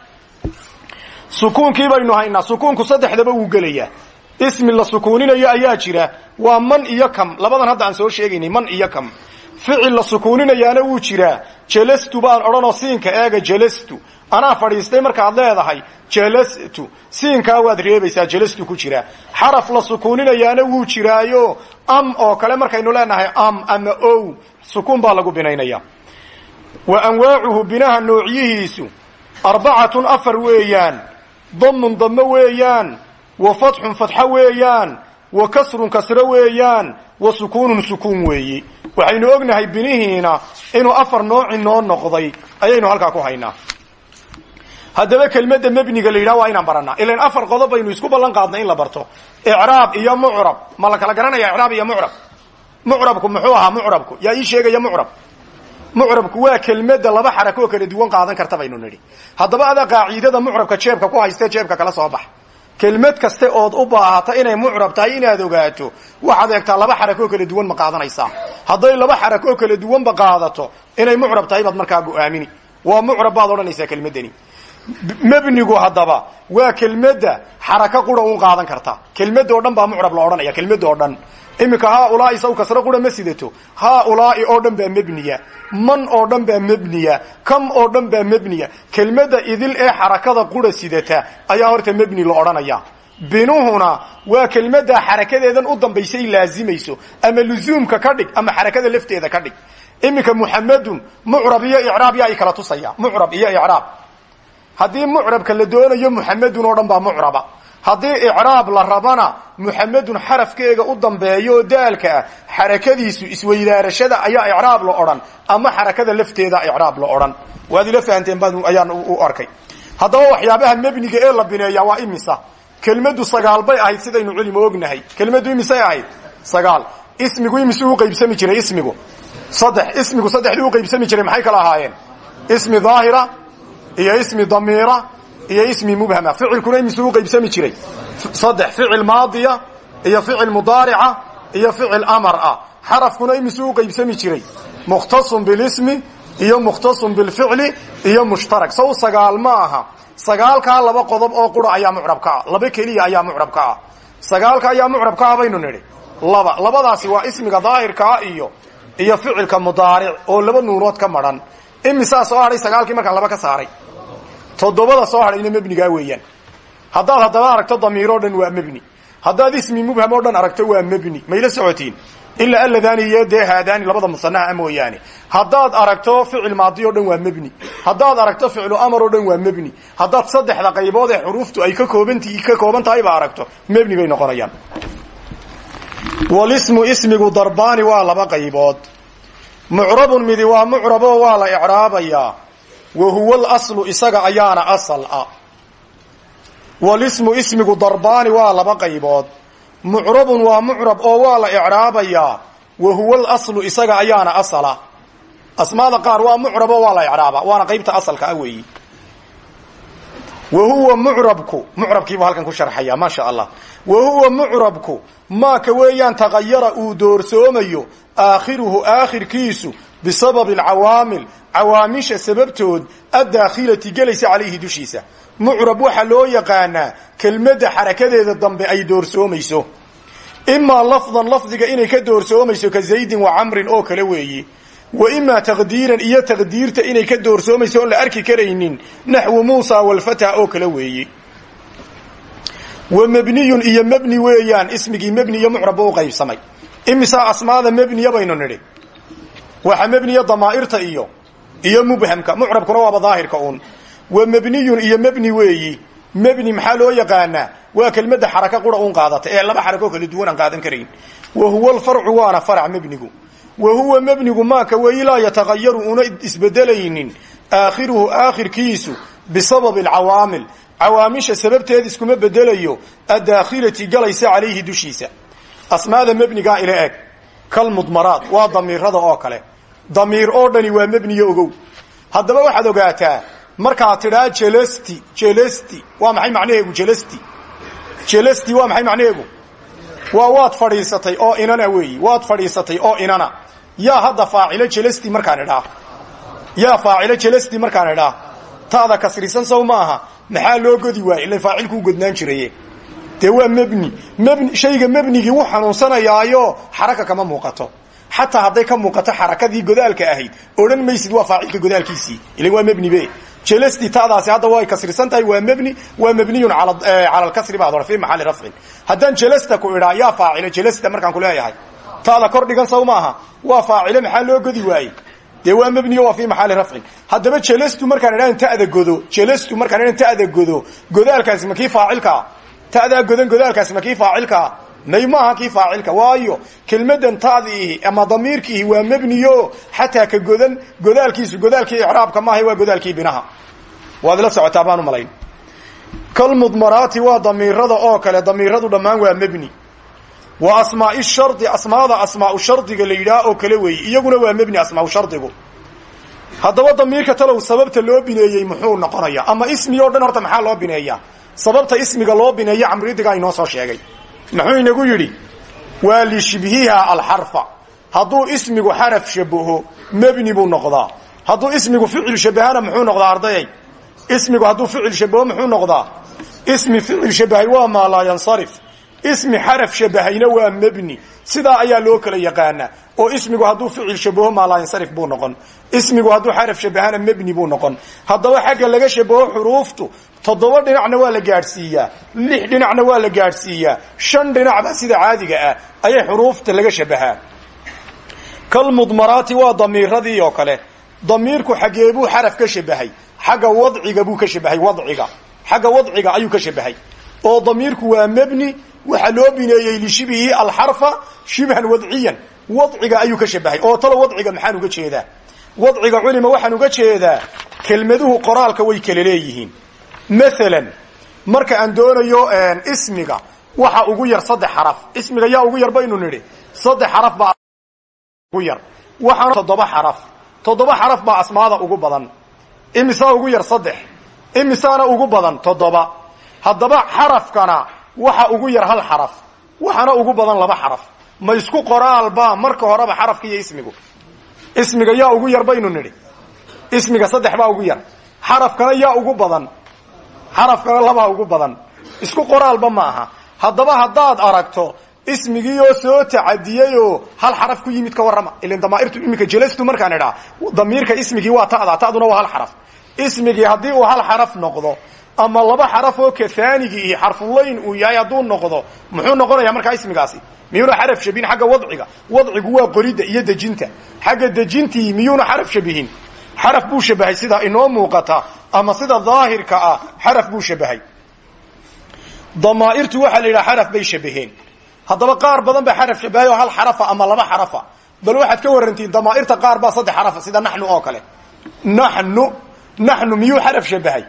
sukuunkii baynu haynaa sukuunku saddexdaba wuu gelayaa ismi la sukuuninayo ayaa jira. Waa man iyo kam. Labadan hadda aan soo sheegaynay man iyo kam. Ficil la sukuuninayaana wuu jiraa jalastu baan odhanoo siinka eega jalastu anaa fadhiistay markaad leedahay jalastu. Siinkaa waad reebaysaa jalastu ku jira. Xaraf la sukuuninayaana wuu jiraayo. Am oo kale markaynu leenahay am ama ow sukuun baa lagu binaynaya. Wa anwaacuhu binaha noocyihiisu arbacatun afar weeyaan damun damo weeyaan wa fatxun fatxo weeyaan wa kasrun kasro weeyaan wa sukuunun sukuun weeyi. Waxaynu ognahay binihiina inuu afar nooci noo noqday ayaynu halkaa ku haynaa haddaba kelmadda mebniga la yidhaha waa inaan baranaa. Ilan afar qodob baynu isku ballan qaadnay in la barto. Icraab iyo mucrab. Ma la kala garanaya icraab iyo mucrab? Mucrabku muxuu ahaa mucrabku? Yaa ii sheegaya mucrab. Mucrabku waa kelmadda laba xarako kala duwan qaadan karta baynu nidhi. Haddaba adaa qaaciidada mucrabka jeebka ku haystee jeebka kala soo bax. Kelmad kaste ood u baahata inay mucrab tahay inaad ogaato. Waxaad eegtaa laba xarako oo kala duwan ma qaadanaysaa. Hadday laba xarako kala duwanba qaadato inay mucrab tahay baad markaa go'aamini. Waa mucrab baad odhanaysaa kelmaddani mebnigu haddaba waa kelmadda xarako qura un qaadan karta. Kelmadda oo dhan baa mucrab la odhanaya kelmadda oo dhan. Iminka haaulaai saw kasro qura ma sidato. Haaulaai oo dhan baa mebniya. Man oo dhan baa mebniya. Kam oo dhan baa mebniya. Kelmadda idil ee xarakada qura sidata ayaa horta mebni la odhanaya. Binuhuna waa kelmadda xarakadeedan u dambaysay laazimayso ama luzuumka ka dhig ama xarakada lafteeda ka dhig. Iminka muxamedun mucrab iyo icraab yaa i kala tusaya. Mucrab iyo icraab haddii mucrabka la doonayo muxamedun oo dhan baa mucraba. Haddii icraab la rabana muxamedun xarafkeega u dambeeyo oo daalka ah xarakadiisu isweydaarashada ayaa icraab la odhan ama xarakada lafteeda icraab la odhan. Waad ila fahanteen baan ayaan u arkay. Haddaba waxyaabaha mebniga ee la bineeya waa imisa kelmaddu sagaal bay ahayd sidaynu culimo ognahay. Kelmaddu imisay ahayd? Sagaal. Ismigu imisuu u qaybsami jiray ismigu. Saddex. Ismigu saddexdii u qaybsami jiray maxay kala ahaayeen? Ismi daahira iyo ismi damiira iyo ismi mubhama. Ficilkuna imisuu qaybsami jiray. Saddex ficil maadiya iyo ficil mudaarica iyo ficil amar ah xarafkuna imisuu qaybsami jiray. Mukhtasun bilismi iyo mukhtasun bilficli iyo mushtarak. Saw sagaal ma aha. Sagaalkaa laba qodob oo qura ayaa mucrab ka ah. Laba keliya ayaa mucrab ka ah. Sagaalka ayaa mucrab ka ah baynu nidhi. Laba labadaasi waa ismiga daahirkaa iyo iyo ficilka mudaaric oo laba nuunood ka madhan imisaa soo hadhay sagaalkii markaan laba ka saaray. Toddobada soo hadhayna mebnigaa weeyaan. Haddaad haddaba aragto damiiroo dhan waa mebni haddaad ismi mubham oo dhan aragto waa mebni mayla socotiin. Ilaa aladaani iyo dee haadaani labada musanaha mooyaane. Haddaad aragto ficil maadi o dhan waa mebni haddaad aragto ficlu amar oo dhan waa mebni haddaad saddexda qaybood ee xuruuftu ay ka kooban ka kooban tahayba aragto. Mebni bay noqonayaan. Walismu ismigu darbaani waa laba qaybood mucrabun midi waa mucraboo waa la icraabayaa wa huwa laslu isaga ayaana asal ah walismu ismigu darbaani waa laba qaybood. Mucrabun waa mucrab oo waa la icraabayaa wa huwa laslu isaga ayaana asala asmaada qaar waa mucraboo waa la icraabaa waana qaybta asalka ah weeyi wa huwa mucrabku mucrabkiibuu halkan ku sharxaya maa sha allah. Wa huwa mucrabku maaka weeyaan taqayara uu doorsoomayo aakhiruhu aakhirkiisu bisababi alcawaamil cawaamisha sababtood addaakhilati gelaysa calayhi dushiisa. Mucrab waxaa loo yaqaanaa kelmadda xarakadeeda dambe ay doorsoomayso imaa lafdan lafdiga inay ka doorsoomayso ka zaydin wa camrin oo kale weeyi wa imaa taqdiiran iyo taqdiirta inay ka doorsoomayso oon la arki karaynin naxwu muusa walfata oo kale weeyi wa mebniyun iyo mebni weeyaan ismigii mebni iyo mucrab u qaybsamay. Imisaa asmaada mebniya baynu nidhi? Waxa mebniya damaa'irta iyo iyo mubhamka. Mucrabkuna waaba daahirka uun. Wa mebniyun iyo mebni weeyi. Mebni maxaa loo yaqaanaa? Waa kelmadda xaraka qura un qaadata. Ee laba xarako kala duwan aan qaadan karayn. Wa huwa alfarcu waana farac mebnigu wa huwa mebnigu maaka weyi laa yataqayaru una isbedelaynin aakhiruhu aakhirkiisu bisababi alcawaamil. Cawaamisha sababteed iskuma bedelayo addaakhilati galaysa calayhi dushiisa. Asmaada mebnigaa ila eg kalmudmaraad waa damiirada oo kale. Damiir oo dhani waa mebniyo ogow. Haddaba waxaad ogaataa markaad tidhaa jelesti jelesti waa maxay macnaheegu jelesti jelesti waa maxay macnaheegu? Waa waad fadhiisatay oo inana weeyi waad fadhiisatay oo inana yaa hadda faacilo jelesti markaan idhaa. Yaa faacilo jelesti markaan idhaa. Taada kasrisan sow maaha maxaa loo godi waayey? Ila faacilkuu godnaan jiraye dee waa mebni mebni shayga mebnigii wuu xanuunsanayaayo xaraka kama muuqato. Xataa hadday ka muuqato xarakadii godaalka ahayd. Odhan maysid waa faacilka godaalkiisii. Ilan waa mebni be jelesti taadaasi hadda way kasrisan tahay waa mebni waa mebniyun cala lkasri baad odhan fi maxalli rafcin. Haddaan jelesta ku idhaa yaa faacilo jelesta markaan ku leeyahay taada kor dhigan sow maaha. Waa faacilo maxaa loo godi waayey? Dee waa mebniyo waa fi maxalli rafcin haddaba jelestu markaan idhahan ta'da godo jelestu markaan idhahan ta'da godo godaalkaasi ma kii faacilkaa ta'daa godan godaalkaasi ma kii faacilkaa may maaha kii faacilka? Waayo kelmadan taadiihi ama damiirkiihi waa mebniyo xataa ka godan godaalkiisu godaalkii icraabka maaha waa godaalkii binaha. Waad la socotaa baan u malayn. Kalmudmaraati waa damiirada oo kale damiiradu dhammaan waa mebni wa asmaai shardi asmaada asmaau shardiga la yidhaah oo kale weeye. Iyaguna waa mebni asmaau shardigu haddaba damiirka talow sababta loo bineeyey muxuu noqonayaa. Ama ismi oo dhan horta maxaa loo bineeyaa? Sababta ismiga loo bineeyo camridigaa inoo soo sheegay. Muxuu inagu yidhi waa lishibhiha alxarfa hadduu ismigu xaraf shabaho mebni buu noqdaa. Hadduu ismigu ficil shabahana muxuu noqdaa ardayay ismigu hadduu ficil shabaho muxuu noqdaa. Ismi ficil shabahay waa maa laa yansarif ismi xaraf shabahayna waa mebni sidaa ayaa loo kala yaqaanaa. Oo ismigu hadduu ficil shabaho maalaayansarif buu noqon. Ismigu hadduu xaraf shabahana mebni buu noqon. Haddaba xagga laga shabaho xuruuftu toddoba dhinacna waa la gaadhsiiyaa. Lix dhinacna waa la gaadhsiiyaa. Shan dhinacba sida caadiga ah ayay xuruufta laga shabahaa. Kalmudmaraati waa damiiradii oo kale. Damiirku xaggee buu xaraf ka shabahay. Xagga wadciga buu ka shabahay wadciga. Xagga wadciga ayuu ka shabahay. Oo damiirku waa mebni waxaa loo bineeyey lishibhihi alxarfa shibhan wadciyan. Wadciga ayuu ka shabahay oo talo wadciga maxaan uga jeedaa? Wadciga culima waxaan uga jeedaa kelmaduhu qoraalka way kala leeyihiin. Maalan marka aan doonayo ismiga waxa ugu yar saddex xaraf. Ismiga yaa ugu yar baynu nidhi. Saddex xaraf baa ugu yar. Waxaana toddoba xaraf. Toddoba xaraf baa asmaada ugu badan. Imisaa ugu yar saddex. Imisaana ugu badan toddoba. Haddaba xarafkana waxa ugu yar hal xaraf waxaana ugu badan laba xaraf. Ma isku qoraalba marka horeba xarafka iyo ismigu. Ismiga yaa ugu yar baynu nidhi. Ismiga saddex baa ugu yar. Xarafkana yaa ugu badan. Xarafkana labaa ugu badan. Isku qoraalba ma aha. Haddaba haddaad aragto ismigii oo soo tacadiyeyoo hal xaraf ku yimid ka warrama. Ilan damaairtu iminka jelastu markaan idhaa. Damiirka ismigii waa ta'da ta'duna waa hal xaraf. Ismigii haddii uu hal xaraf noqdo ama laba xaraf oo kafaanigi iyo xarfulayn uu yahay hadduu noqdo muxuu noqonayaa markaa ismigaasi? Miyuuna xaraf shabihin? Xagga wadciga. Wadcigu waa qoridda iyo dejinta. Xagga dejintii miyuuna xaraf shabihin? Xaraf buu shabahay sida inoo muuqata ama sida daahirka ah xaraf buu shabahay. Damaairtu waxaa la yidhaha xaraf bay shabaheen. Haddaba qaar badan baa xaraf shabahay oo hal xarafa ama laba xarafa. Bal waxaad ka warantiin damaairta qaar baa saddex xarafa sida naxnu oo kale. Naxnu naxnu miyuu xaraf shabahay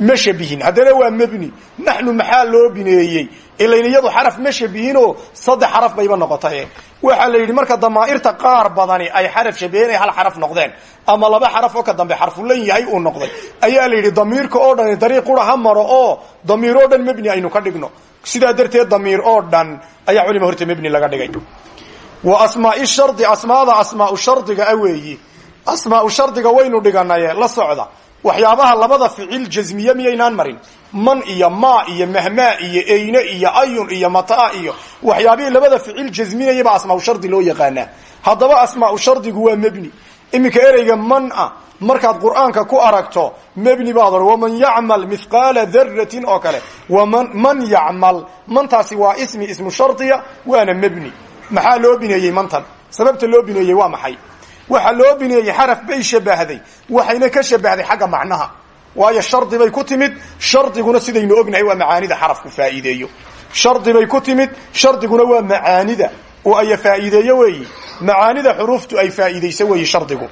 ma shabihin. Waa mebni naxnu maxaa loo bineeyey? Ilayn iyadu xaraf ma shabihinoo saddex xaraf bayba noqotay. Waxaa la yidhi marka damaairta qaar badani ay xaraf shabaheen ay hal xaraf noqdeen ama laba xaraf oo ka dambe xarfulan yahay uu noqday. Ayaa la yidhi damiirka oo dhan dariiq qura ha maro oo damiir dhan mebni aynu ka dhigno. Sidaa darteed damiir oo dhan ayaa culima horta mebni laga dhigay. Wa asmaai shardi asmaada asmaau shardiga a weeyi. Shardiga waynu dhiganaye la socda waxyaabaha labada ficil jasmiye miyaynaan marin. Man iyo ma iyo mahmaa iyo eyne iyo ayun iyo mataa iyo waxyaabihii labada ficil jasminayabaa asmaau shardi loo yaqaanaa. Haddaba asmaau shardigu waa mebni iminka ereyga man a markaad qur'aanka ku aragto mebni baad or waman yacmal mithqaala daratin oo kale. Waman man yacmal mantaasi waa ismi ismu shardiya waana mebni maxaa loo bineeyey mantan? Sababta loo bineeyey waa maxay waxaa loo bineeyey xaraf bay shabahday. Waxayna ka shabahday xagga macnaha. Waayo shardi bay ku timid shardiguna sidaynu ognahay waa macaanida xarafku faa'iideeyo. Shardi bay ku timid shardiguna waa macaanida. Oo aya faa'iideeyo weeyi macaanida xuruuftu ay faa'iidayso weeyi shardigu.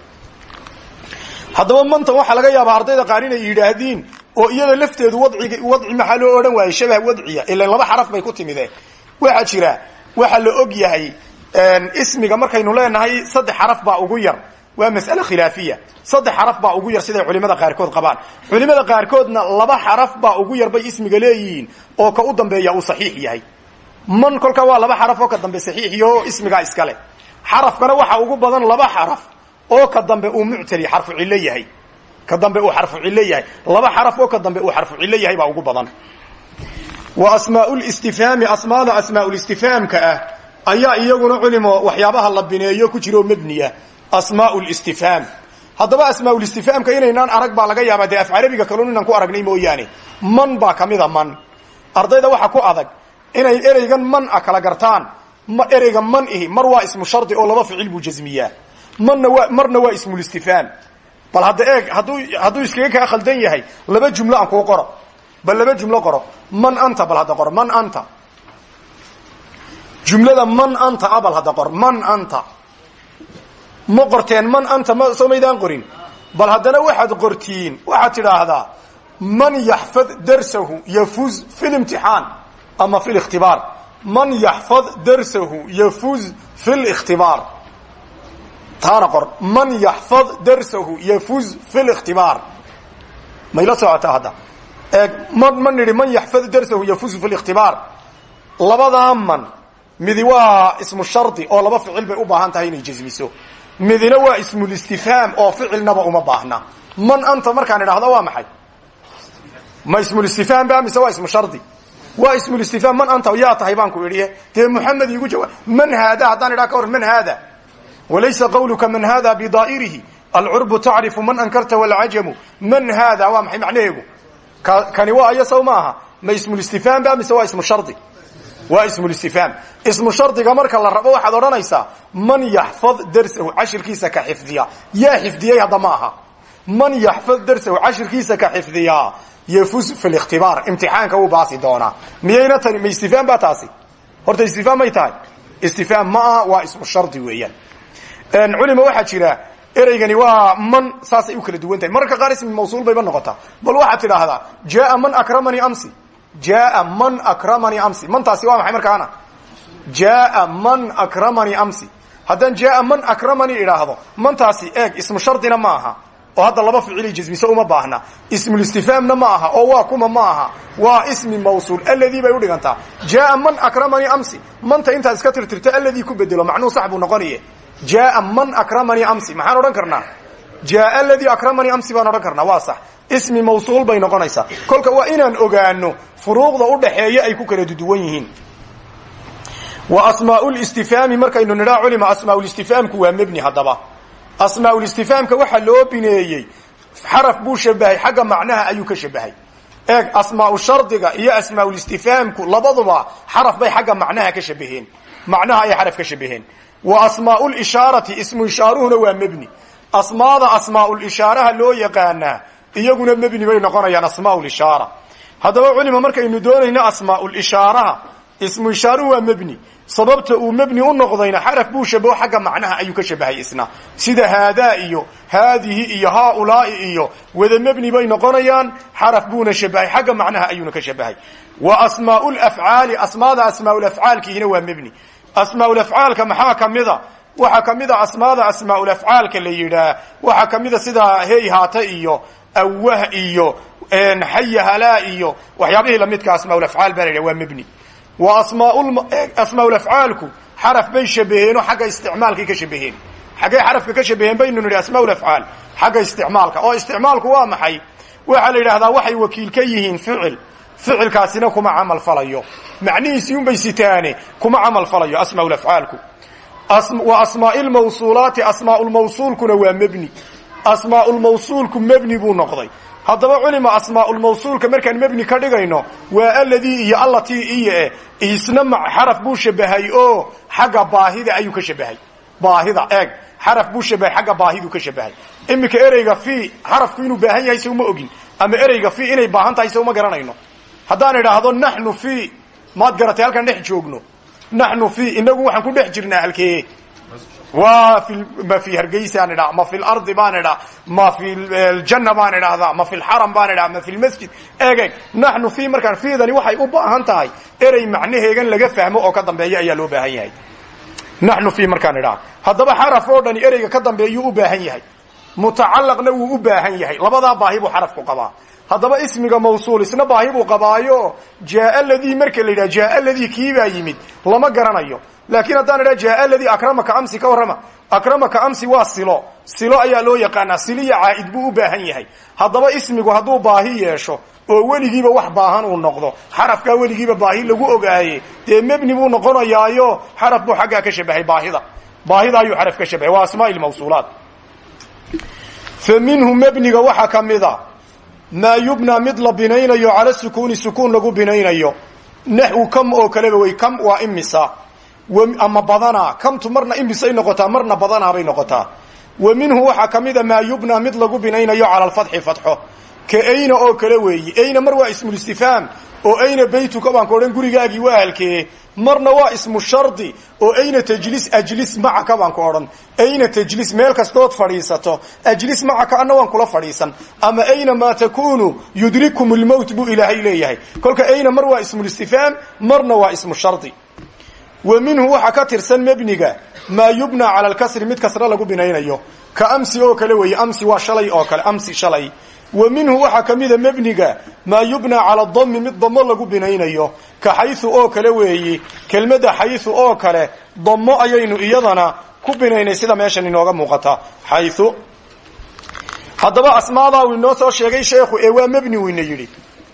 Haddaba mantan waxaa laga yaabaa ardayda qaar inay yidhaahdiin oo iyada lafteedu wadcig wadci maxaa loo odhan waayey shabah wadciya ilan laba xaraf bay ku timide waxaa jira waxaa la og yahay ismiga markaynu leenahay saddex xaraf baa ugu yar. Waa mas'ale khilaafiya. Saddex xaraf baa ugu yar siday culimada qaarkood qabaan. Culimada qaarkoodna laba xaraf baa ugu yar bay ismiga leeyihiin oo ka u dambeeya uu saxiix yahay. Man kolka waa laba xaraf oo ka dambe saxiix yaho ismigaa iskale xarafkana waxa ugu badan laba xaraf oo ka dambe uu muctali xarfu cillo yahay. Ka dambe uu xarfu cillo yahay. Laba xaraf oo ka dambe uu xarfu cillo yahay baa ugu badan. Wa asmaaulistifhaami asmaada asmaaulistifhaamka ah ayaa iyaguna culimo waxyaabaha la bineeyo ku jiro mebniya asmaau listifhaam haddaba asmaaulistifhaamka inaynaan arag baa laga yaabaa dee carabiga kalun inaan ku aragnay mooyaane. Man baa kamida man. Ardayda waxa ku adag inay ereygan man a kala gartaan. Ereyga man ihi mar waa ismu shardi oo laba ficil buu jasmiyaa manna waa marna waa ismulistifhaam bal hadda eeg hadduu hadduu iskaga kaa khaldan yahay laba jumlo aan kuu qoro. Bal laba jumlo qoro. Man anta bal hadda qoro. Man anta jumlada man anta a bal hadda qor man anta. Ma qorteen man anta ma soo maydaan qorin. Bal haddana waxaad qortiin waxaad tidhaahdaa man yaxfad darsahu yafuz fi limtixaan ama fi likhtibaar man yaxfad darsahu yafuz fi likhtibaar taana qor man yaxfad darsahu yafuz fi likhtibaar mayla socotaa hadda? Eeg ma ma nidhi man yaxfad darsahu yafuzu fi likhtibaar labadaa man midi waa ismu shardi oo laba ficil bay u baahan tahay inay jasmiso midina waa ismulistifhaam oo ficilnaba uma baahna. Man anta markaan idhahdo waa maxay? Ma ismulistifhaam ba mise waa ismu shardi? Waa ismulistifhaam man anta yaa tahay ku idhiye. Dee muxamed iigu jawaab man haada haddaan idhaha ka hor man haada? Walaysa qawluka man haada bidaa'irihi alcurbu tacrifu man ankarta walcajamu man haada waa maxay macnaheegu? Kani waa saw maaha. Ma ismulistifhaam ba mise waa ismu shardi waa ismulistifhaam ismu shardiga marka la rabo waxaad odhanaysaa man yaxfad darsahu cashirkiisa ka xifdiya. Yaa xifdiyey hadda ma aha. Man yaxfad darsahu cashirkiisa ka xifdiyaa yafuz fi likhtibaar imtixaanka wuu baasi doonaa. Miyayna tani? Ma istifhaam baa taasi? Horta istifhaam may tahay. Istifhaam ma aha waa ismu shardi weeyaan. Culima waxaa jira ereygani waa man saasay u kala duwan tahay. Mararka qaar ismi mawsuul bayba noqotaa. Bal waxaad tidhaahdaa jaaa man akramanii amsi jaaa man akramanii amsi. Mantaasi waa maxay markaana jaaa man akramanii amsi. Haddaan jaaa man akramanii idhaahdo mantaasi eeg ismu shardina ma aha. Oo hadda laba ficili jasmiso uma baahna. Ismulistifhaamna ma aha oo waa kuma ma waa ismi mawsuul alladii bay udhigantaa jaaa man akramanii amsi. Manta intaad iska tirtirto alladii ku bedelo macnuu sax buu noqonaye. Jaaa man akramanii amsi. Maxaan odhan karnaa jaaa aladii akramanii amsi baan odhan karnaa waa sax. Ismi mawsuul bay noqonaysaa. Kolka waa inaan ogaano furuuqda u dhaxeeya ay ku kala duwan yihiin. Wa asmaaulistifaami markaynu nidhaa culima asmaaulistifaamku waa mebni haddaba. Asmaaulistifaamka waxaa loo bineeyey xaraf buu shabahay xagga macnaha ayuu ka shabahay eeg asmaau shardiga iyo asmaaulistifaamku labaduba xaraf bay xagga macnaha ka shabaheen macnaha ay xaraf ka shabaheen wa asmaaulishaarati ismu ishaaruhuna waa mebni asmaada asmaaul-ishaaraha loo yaqaanaa iyaguna mebni bay noqonayaan asmaaul-ishaara haddaba culima markaynu doonayno asmaaul-ishaaraha ismu ishaaruhu waa mebni. Sababta uu mebni u noqdayna xaraf buu shabaho xagga macnaha ayuu ka shabahay isna. Sida haadaa iyo haadihi iyo haaulaai iyo wada mebni bay noqonayaan xaraf buuna shabahay xagga macnaha ayuuna ka shabahay. Wa asmaaulafcaali asmaada asmaaulafcaalkiina waa mebni. Asmaaulafcaalka maxaa kamida waxaa kamida asmaada asmaaulafcaalka la yidhaah waxaa kamida sida hey haata iyo awah iyo xaya halaa iyo waxyaabihii lamidka asmaaulafcaal baa la yidhah waa mebni wa asmaaulafcaalku xaraf bay shabaheenoo xagga isticmaalkay ka shabaheen xaggay xarafka ka shabaheen baynu nidhi asmaaulafcaal xagga isticmaalka. Oo isticmaalku waa maxay? Waxaa la yidhahdaa waxay wakiil ka yihiin ficil. Ficilkaasina kuma camal falayo. Macnihiisii unbay sitaane kuma camal falayo asmaaulafcaalku wa asmaailmawsuulaati asmaaulmawsuulkuna waa mebni asmaaulmawsuulku mebni buu noqday. Haddaba culima asmaaulmawsuulka markaan mebni ka dhigayno waa aladii iyo allatii iyo eh isna xaraf buu shabahay oo xagga baahida ayuu ka shabahay. Baahida eeg xaraf buu shabahay xagga baahiduu ka shabahay. Iminka ereyga fi xarafku inuu baahan yahay se uma ogin ama ereyga fi inay baahan tahay garanayno. Haddaan idhaahdo naxnu fi maad garatay halkaan dhex joogno naxnu fi inagu waxaan ku dhex jirnaa halkee wa ma fi hargeysaan idhaa ma fi lardi baan idhaa ma fi ljanna baan idhaahdaa ma fi lxaram baan idhaa ma fi lmasjid eegeg naxnu fi markaan fiidani waxay u baahan tahay erey macnaheegan laga fahmo oo ka dambeeya ayaa loo baahan yahay naxnu fi markaan idhaa haddaba xaraf oo dhani ereyga ka dambeeyuu u baahan yahay mutacalaqna wuu u baahan yahay labadaa baahi buu xarafku qabaa haddaba ismiga mawsuul isna baahi buu qabaayo. Jaaa ladii marka la yidhaha jaaa ladii kiibaa yimid lama garanayo. Laakiin haddaan idhaha jaaa ladii akramaka amsi ka warrama. Akramaka amsi waa silo. Silo ayaa loo yaqaanaa siliya caa'id buu u baahan yahay. Haddaba ismigu hadduu baahi yeesho oo weligiiba wax baahan uu noqdo xarafkaa weligiiba baahi lagu ogaaye dee mebni buu noqonayaayo xaraf buu xaggaa ka shabahay baahida. Baahida ayuu xaraf ka shabahay waa asmaa ilmawsuulaat fa minhu mebniga waxaa maa yubnaa mid la binaynayo cala sukuuni sukuun lagu binaynayo. Naxwu kam oo kaleba wey kam waa imisa. Ama badanaa kamtu marna imisay noqotaa marna badanaa bay noqotaa. Wa minhu waxaa ka mida maa yubnaa mid lagu binaynayo cala alfatxi fatxo. Ka ayna oo kale weeyi ayna mar waa ismulistifaam oo ayna baytuka baan ka odhan gurigaagii waa halkee marna waa ismu shardi oo ayna tajlis ajlis macaka baan ku odhan. Ayna tajlis meel kastood fadhiisato. Ajlis macaka anna waan kula fadhiisan. Ama ayna maa takunu yudrikum lmowt buu ilaahay leeyahay. Kolka ayna mar waa ismulistifaam marna waa ismu shardi. Wa minhu waxaa ka tirsan mebniga maa yubnaa cala alkasri mid kasra lagu binaynayo. Ka amsi oo kale weeye amsi waa shalay oo kale amsi shalay wa minhu waxaa ka mida mebniga maa yubnaa cala dami mid damo lagu binaynayo. Ka xayu oo kale weeyi kelmadda xayu oo kale damo ayaynu iyadana ku binaynay sida meeshan inooga muuqata. Xayu haddaba asmaadaa uu inoo soo sheegay sheekhu ee waa mebni wina yidhi.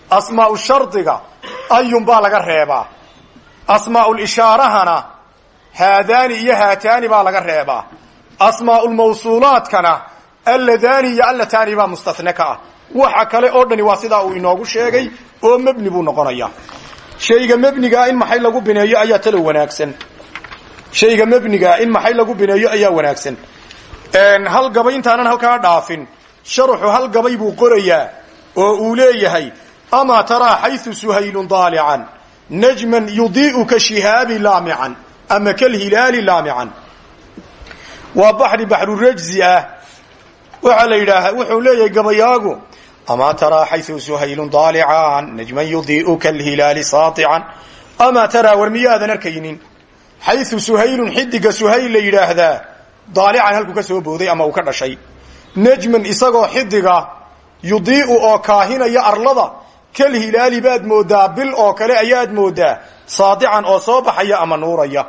Asmaau shardiga ayun baa laga reebaa. Asmaaul-ishaarahana haadaani iyo haataani baa laga reebaa. Asmaaulmawsuulaadkana alladaani iyo allataani baa mustahne ka ah. Waxa kale oo dhani waa sidaa uu inoogu sheegay oo mebni buu noqonayaa. Shayga mebnigaa in maxay lagu bineeyo ayaa talow wanaagsan. Shayga mebnigaa in maxay lagu bineeyo ayaa wanaagsan. Hal gabay intaanan halkaa dhaafin. Sharuxu hal gabay buu qorayaa oo uu leeyahay amaa taraa xayu suhaylun daalican najman yudii'u ka shihaabi laamican ama kalhilaali laamican. Waa baxri baxrurajzi ah waxaa la yidhaaha wuxuu leeyahay gabayaagu amaa taraa xayu suhaylun daalican najman yudii'u kalhilaali saaican amaa taraa war miyaadan arkaynin? Xayu suhaylun xidiga suhayl la yidhaahdaa daalican halkuu ka soo booday ama uu ka dhashay. Najman isagoo xidiga yudii'u oo kaahinaya arlada kal hilaali baad moodaa bil oo kale ayaad moodaa saadican oo soo baxaya ama nuuraya.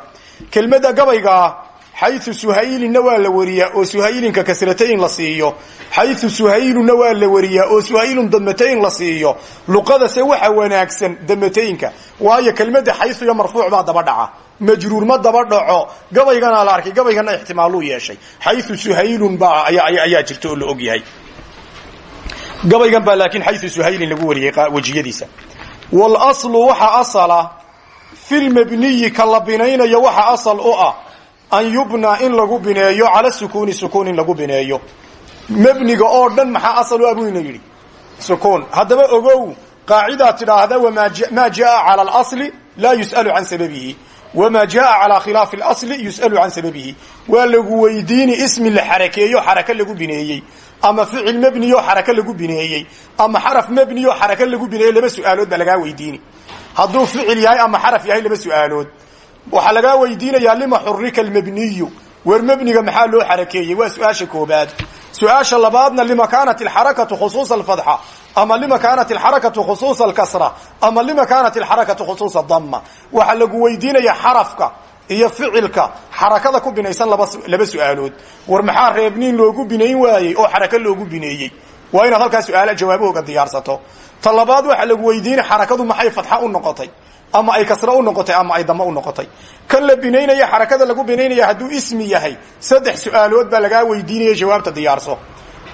Kelmadda gabaygaa xayu suhaylina waa la wariyaa oo suhaylinka kasratayn la siiyo. Xayu suhayluna waa la wariyaa oo suhaylun damatayn la siiyo. Luqadase waxa wanaagsan damataynka. Waayo kelmada xayuya marfuuc baa daba dhaca. Majruur ma daba dhaco. Gabayganaa la arkay gabayganna ixtimaaluu yeeshay. Xayu suhaylun baa ayaa jirta oo la ogyahay gabaygan baa laakiin xayu suhaylin lagu wariyey wejiyadiisa. Wlslu waxa asala filmabniyi ka la binaynayo an yubna in lagu bineeyo cala sukuuni sukuun in lagu bineeyo. Mebniga oo dhan maxaa asal u ah abuu ina yidhi? Sukuun haddaba ogow qaacidaa tidhaahda wmaa jaa cala alasli laa yus'alu can sababihi. Wamaa jaa calaa khilaafi alasli yus'alu can sababihi. Waa lagu weydiini ismi la xarakeeyo xaraka lagu bineeyey. Ama ficil mebniyo xaraka lagu bineeyey. Ama xaraf mebniyo xaraka lagu bineeyey laba su'aalood baa lagaa hadduu ficil yahay ama xaraf yahay laba su'aalood waxaa lagaa weydiinayaa lima xurika almebniyu wer mebniga maxaa loo xarakeeyey? Waa su'aasha koobaad. Su'aasha labaadna lima kaanat alxarakatu khusuusa alfadxa? Ama lima kaanat alxarakatu khusuusa alkasra? Ama lima kaanat alxarakatu khusuusa dama waxaa lagu weydiinaya xarafka iyo ficilka. Xarakada ku binaysan laba su'aalood. War maxaa reebniin loogu binayn waayey oo xaraka loogu bineeyey? Waa inaad halkaa su'aala jawaabahooga diyaarsato ta labaad lagu weydiinay xarakadu maxay fadxa u noqotay ama ay kasra u noqotay ama ay dama u noqotay. Kan la binaynaya xarakada lagu binaynaya hadduu ismi yahay saddex su'aalood baa lagaa weydiinaya jawaabta diyaarso.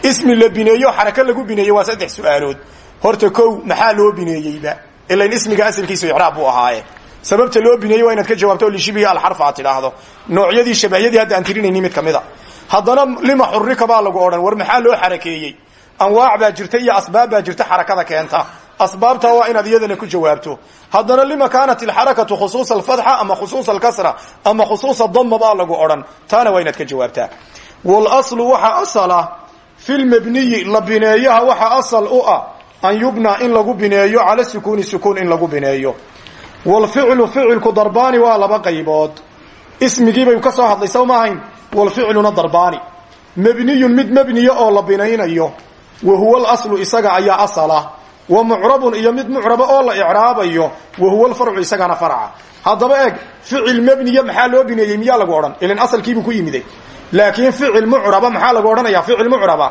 Ismi la bineeyo xaraka lagu bineeye waa saddex su'aalood. Horta kow maxaa loo bineeyeyba ilan ismiga asalkiisu icraab buu ahaaye. Sababta loo bineeyey waa inaad ka jawaabto lishibihi alxarfa aad tidhaahdo. Noocyadii shabahyadii hadda aan tirinayni mid ka mid a haddana lima baa lagu odhan war maxaa loo xarakeeyey? Anwaac baa jirta iyo asbaab baa jirta xarakada keenta asbaabtaa waa inaad iyadana ku jawaabto. Haddana lima kaanat alxarakatu khusuusa alfatxa ama khusuusa alkasra ama khusuusa dama baa lagu odhan. Taana waa inaad ka jawaabtaa. Walaslu waxa asala fi lmabniyi la bineeyaha asal u ah an yubnaa in lagu bineeyo cala sukuuni sukuun in lagu bineeyo. Wlficlu ficilku darbaani waa laba qaybood. Ismigiibay ka soo hadlay sow maahayn walficluna darbaani. Mebniyun mid mebniya oo la wa huwa alaslu isaga ayaa asala wa mucrabun iyo mid mucraba oo la icraabayo wa huwa alfarcu isagana farca haddaba eeg ficil mebniya maxaa loo bineeyey? Miyaa lagu odhan? Ilan asalkiibuu ku yimiday. Laakiin ficil mucraba maxaa lagu odhanaya? Ficil mucraba.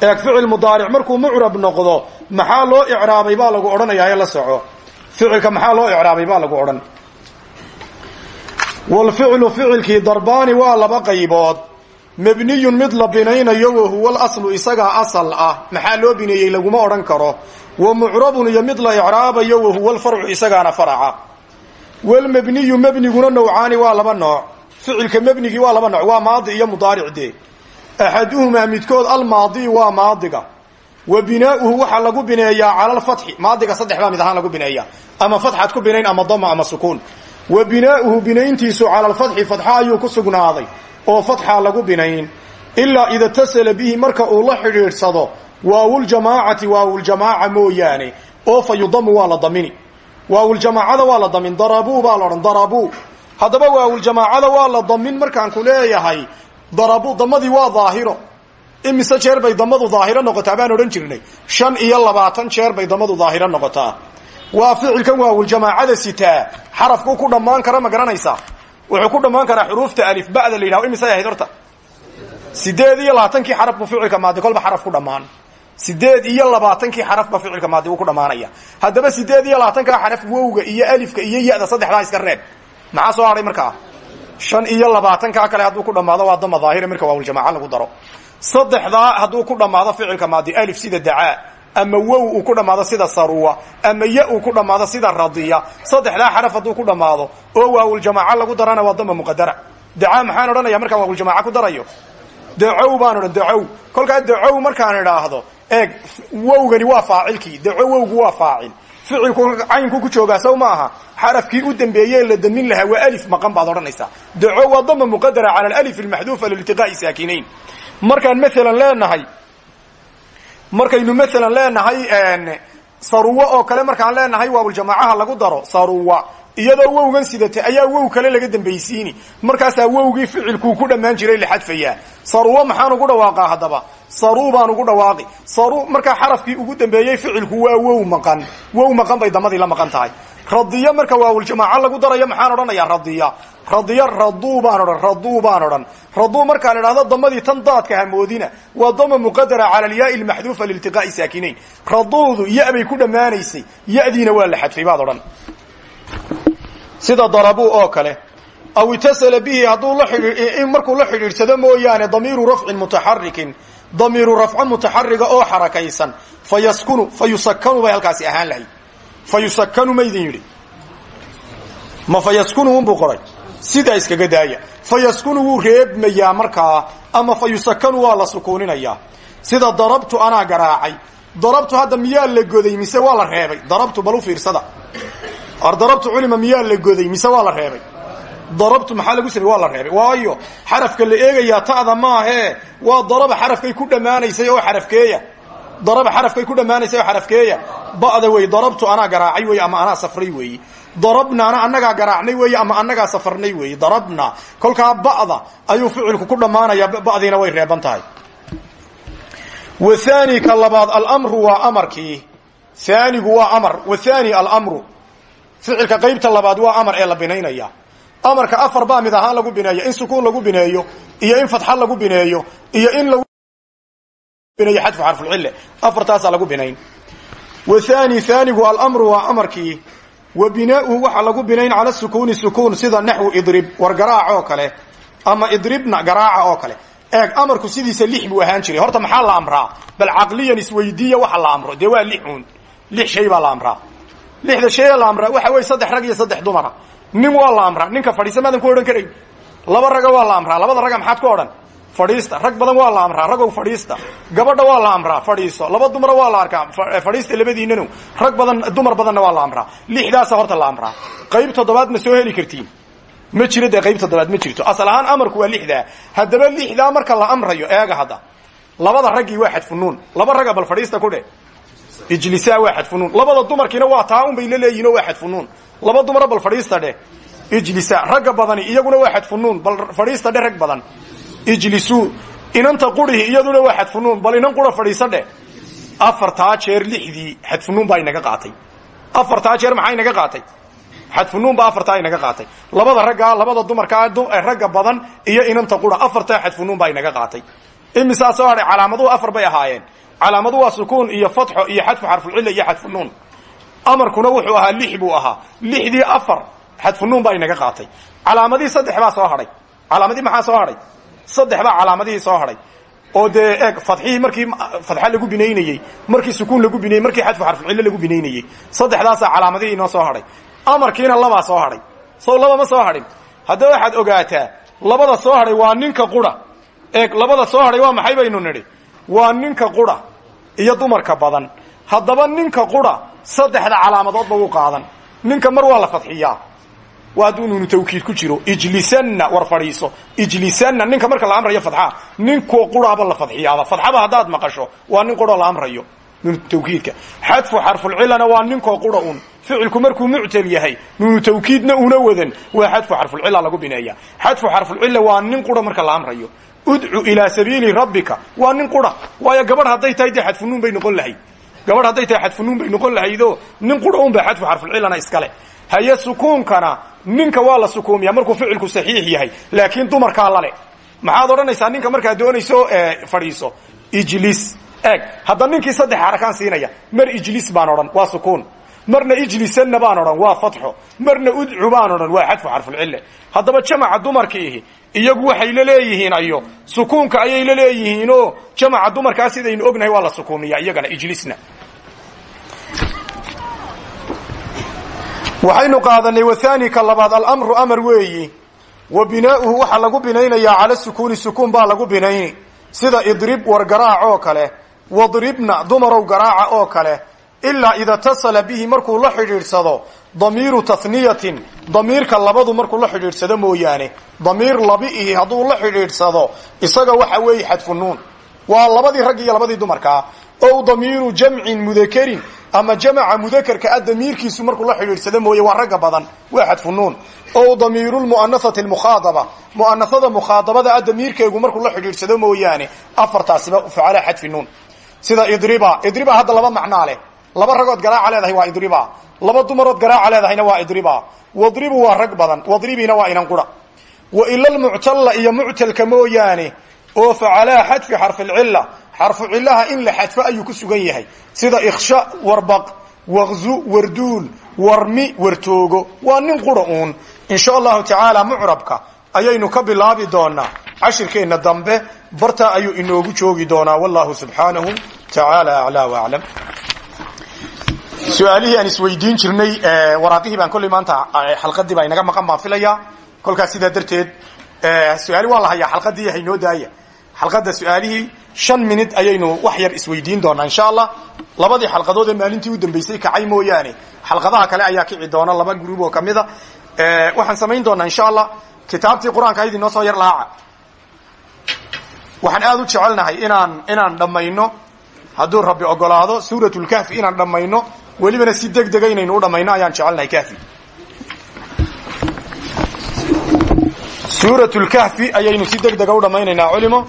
Eeg ficil mudaaric markuu mucrab noqdo maxaa loo icraabay baa lagu odhanayaa la soco. Ficilka maxaa loo icraabay baa lagu odhan. Walficlu ficilkii darbaani waa laba qaybood mebniyun mid la binaynayo wa huwa alaslu isagaa asal ah. Maxaa loo bineeyey laguma odhan karo. Wa mucrabun iyo mid la icraabayo wa huwa alfarcu isagaana faraca. Walmebniyu mebniguna nawcaani waa laba nooc. Ficilka mebnigii waa laba nooc waa maadi iyo mudaaric dee axaduhumaa midkood almaadi waa maadiga. Wa binaauhu waxaa lagu bineeyaa cala alfatxi maadiga saddex baa mid ahaan lagu bineeya ama fatxaad ku binayn ama dama ama sukuun wa binaauhu binayntiisu cala alfatxi fatxa ayuu ku sugnaaday oo fatxaa lagu binayn. Ilaa ida tasala bihi marka uu la xidhiidhsado waawuljamaacati waawuljamaaca mooyaane oo fa yudamu waa la damini. Waawuljamaacada waa la damin darabuu baa la odhan darabuu. Haddaba waawuljamaacada waa la damin markaan ku leeyahay darabu damadii waa daahiro. Imise jeer bay damadu daahiro noqotaa baan odhan jirnay. Shan iyo labaatan jeer bay damadu daahiro noqotaa. Waa ficilkan waawuljamaacada sitaa xarafku ku dhammaan kara ma garanaysaa wuxuu ku dhammaan karaa xuruufta alif ba'da la yidhaho imisay ahayd horta? Sideed iyo labaatankii xaraf buu ficilka maadi kolba xaraf ku dhammaan. Sideed iyo xarafba ficilka maadi wuu ku dhammaanaya. Haddaba sideed iyo xaraf wowga iyo alifka iyo ya-da saddexdaa iska reeb. Maxaa soo hadhay markaa? Shan iyo kale hadduu ku dhammaado waa dama daahira marka waawuljamaaca lagu daro. Saddexdaa hadduu ku dhammaado ficilka maadi alif sida dacaa ama wow uu ku dhammaado sida saruwa. Ama ya uu ku dhammaado sida radiya. Saddexdaa xaraf hadduu ku dhammaado oo waawuljamaaca lagu darana waa dama muqadara dacaa maxaan odhanaya markaan waawuljamaaca ku darayo? Dacow baan odhan dacow kolkaa dacow markaan idhaahdo eeg wowgani waa faacilkii. Daco wowgu waa faacil. Ficilku caynku ku joogaa sow ma aha. U dambeeye la damin lahaa waa alif maqan baad odhanaysaa. Daco waa dama muqadara cala alif almaxduufa liltiqaa'i saakinayn. Markaan maalan leenahay markaynu maalan leenahay saruwa oo kale markaan leenahay waawuljamaacaha lagu daro saruwa. Iyadoo wowgan sidatay ayaa wow kale laga dambaysiini. Markaasaa wowgii ficilkuu ku dhammaan jiray la xadfayaa saruwa maxaan ugu dhawaaqaa haddaba? Saru baan ugu dhawaaqi. Saru markaa xarafkii ugu dambeeyey ficilku waa wow maqan. Wow maqan bay damadii la maqan tahay radiya marka waawuljamaaca lagu darayo maxaan odhanayaa radiya. Radiya raduu baan odhan raduu baan odhan. Raduu markaan damadii tan daadka hamoodina waa dama muqadara cala alyaai lmaxduufa liiltiqaa'i saakinayn raduudu ya bay ku dhammaanaysay yadiina waa la xadfay baad odhan. Sida darabuu oo kale aw itasala bihi hadduu xidhii markuu la xidhiidhsado mooyaane damiiru rafcin mutaxarikin damiiru rafco mutaxariga oo xarakaysan fa yaskunu fa bay halkaasi ahaan lahayd fa yusakanu maydin yidhi ma fa yaskunu unbuu qoray sidaa iskaga daaya fa yaskunu wuu reebmayaa markaa ama fa yusakanu waa la sukuuninayaa sida darabtu anaa garaacay darabtu hadda miyaa la goday mise waa la reebay darabtu bal u fiirsada ar darabtu culima miyaa la goday mise waa la reebay darabtu maxaa lagu samey waa la reebay waayo xarafka la eegayaa ta'da maahee waa daraba xarafkay ku dhammaanaysay oo xarafkeeya daraba xarafkay ku dhammaanaysay oo xarafkeeya. Ba'da wey darabtu anaa garaacay wey ama anaa safray weeyi darabnaana annagaa garaacnay weeye ama annagaa safarnay weeye darabna kolkaa ba'da ayuu ficilku ku dhammaanayaa ba'diina way reeban tahay. Wathani ka labaad alamru waa amarkii. Haanigu waa amar. Wathani alamru. Ficilka qaybta labaad waa amar ee la binaynaya. Amarka afar baa mid ahaan lagu bineeyo in sukuun lagu bineeyo iyo in fatxa lagu bineeyo iyo in afartaasaa lagu binayn. Wathani haanigu alamru waa amarkii. Wa binaauhu waxaa lagu binayn cala sukuuni sukuun sida naxwu idrib war garaac oo kale ama idribna garaaca oo kale. Eeg amarku sidiisa lix buu ahaan jiray. Horta maxaa la amraa? Bal caqliyan isweydiiya waxa la amro. Dee waa lixuun lix shay baa la amraa. Lixda shayee la amraa. Waxa weye saddex rag iyo saddex dumara. Nin waa la amraa. Ninka fadhiisa maadan ku odhan karayn laba raga waa la amraa. Labada raga maxaad ku odhan fadhiista. Rag badan waa la amraa ragow fadhiista. Gabadha waa la amraa fadhiiso. Laba dumara waa la arkaa fadhiista labadiinanu rag badan dumar badanna waa la amraa. Lixdaasa horta la amraa. Qayb toddobaad ma soo heli kartiin. Ma jiro dee qayb ma jirto. Asal ahaan amarku waa lixdaa. Haddaba lixdaa marka la amrayo eega hadda. Labada raggii waa xadfunuun laba raga bal fadhiista ku dheh. Ijlisaa waa xadfunuun labada dumarkiina waa taa un bay la leeyihinoo waa xadfunuun laba dumara bal fadhiista dheh. Ijlisa ragga badani iyaguna waa xadfunuun bal fadhiista dheh rag badan ijlisuu inanta qurihi iyaduna waa xadfunuun bal inan qura fadhiisa dheh afartaa jeer lixdii xadfunuun baa inaga qaatay. Afartaa jeer maxaa inaga qaatay? Xadfunuun baa afartaa inaga qaatay. Labada raggaa labada dumarkaa ragga badan iyo inanta qura afartaa xadfunuun baa inaga qaatay. Imisaa soo hadhay afar bay ahaayeen. Calaamadu waa sukuun iyo fatxo iyo xadfu xarfulcilla iyo xadfunuun. Amarkuna wuxuu ahaa lix ahaa. Lixdii afar xadfunuun baa inaga qaatay. Calaamadihii saddex baa soo hadhay calaamadii maxaa soo hadhay saddex baa calaamadihii soo hadhay oo dee eeg fadxihii markii fadxa lagu binaynayey markii sukuun lagu binayey markii xadfu xarfulcillo lagu binaynayey saddexdaasaa calaamadihii inoo soo hadhay amarkiina labaa soo hadhay sow laba ma soo hadhin haddaba waxaad ogaataa labada soo hadhay waa ninka qura. Eeg labada soo hadhay waa maxay baynu nidhi? Waa ninka qura iyo dumarka badan. Haddaba ninka qura saddexda calaamadoodba wuu qaadan. Ninka mar waa la fadxiyaa waa hadduu nuunu tawkiid ku jiro ijlisanna war fadhiiso. Ijlisanna ninka marka la amrayo fadxa ninkoo quraaba la fadxiyaaba fadxaba haddaad maqasho waa nin quroo la amrayo. Nuunu tawkiidka. Xadfu xarfulcilana waa ninkoo qura un ficilku markuu muctal yahay nuunu tawkiidna una wadan waa xadfu xarfulcila lagu bineeya. Xadfu xarfulcila waa nin qura marka la amrayo. Udcu ilaa sabiili rabbika. Waa nin qura. Waayo gabadh hadday tahay dee xadfunuun bay noqon lahayd. Gabadh hadday tahay xadfunuun bay noqon lahaydoo nin qura un baa xadfu xarfulcilana iskale haye sukuunkana ninka waa la sukuumiyaa markuu ficilku saxiix yahay laakiin dumarkaa lale maxaad odhanaysaa ninka markaad doonayso fadhiiso? Ijlis. Eeg hadda ninkii saddex xarakaan siinaya mar ijlis baan odhan waa sukuun. Marna ijlisanna baan odhan waa fatxo. Marna udcu baan odhan waa xadfu xarfulcille haddaba jamaca dumarkiihi iyagu waxay la leeyihiin ayo. Sukuunka ayay la leeyihiinoo jamaca dumarkaa sidaynu ognahay waa la sukuumiyaa iyagana ijlisna waxaynu qaadanay wathani ka labaad alamru amar weeyi wa binaauhu waxaa lagu binaynayaa cala sukuuni sukuun baa lagu binayni sida idrib war garaac oo kale wadribna dumarow garaaca oo kale ilaa ida tasala bihi markuu la xidhiidhsado damiiru tahniyatin damiirka labadu markuu la xidhiidhsado mooyaane damiir labi-ihi hadduu la xidhiidhsado isaga waxa weeye xadfunuun waa labadii rag iyo labadii dumarkaa ow damiiru jamcin mudakerin ama jamaca mudakerka a damiirkiisu markuu la xidhiidhsado mooye waa badan waa xadfunuun ow damiiru lmu'anahati lmukhaadaba mu'anahada mukhaadabada a damiirkeegu markuu la xidhiidhsado mooyaane afartaasiba facala xadfi nuun sida idriba idriba hadda laba macnaa leh laba ragood garaaca leedahay waa idriba laba dumarood garaaca leedahayna waa idriba wadribu waa rag badan wadribiina waa inan qura wa ila lmuctalla iyo muctalka mooyaane oo facalaa xadfi xarfilcilla xarfu cillaha in la xadfo ayuu ku sugan yahay. Sida ikhsha warbaq waqzu warduul warmi wartoogo. Waa nin qura uun. Insha allahu tacaala mucrabka ayaynu ka bilaabi doonaa. Cashirkeenna dambe bartaa ayuu inoogu joogi doonaa. Wallahu subxaanahu tacaala aclaa waaclam su'aalihii aan isweydiin jirnay waraaqihii baan kolley maanta xalqadii baa inaga maqan baan filaya kolkaas sidaa darteed su'aali waa la hayaa xalqadii haynoo xalqadda su'aalihii shan minid ayaynu wax yar isweydiin doonaa insha allah labadii xalqadood ee maalintii u dambeysay kacay mooyaane. Xalqadaha kale ayaa kici doona laba gruub oo kamida waxaan samayn doonaa insha allah kitaabtii qur'aanka ayd inoo soo yar laaca waxaan aada u jecelnahay inaan inaan dhammayno. Hadduu rabbi ogolaado suuratlkahfi inaan dhammayno. Welibana si deg dega inaynu u dhammayno ayaan jecelnahay kahfi suuratlkahfi ayaynu si deg dega u dhammaynaynaa culimo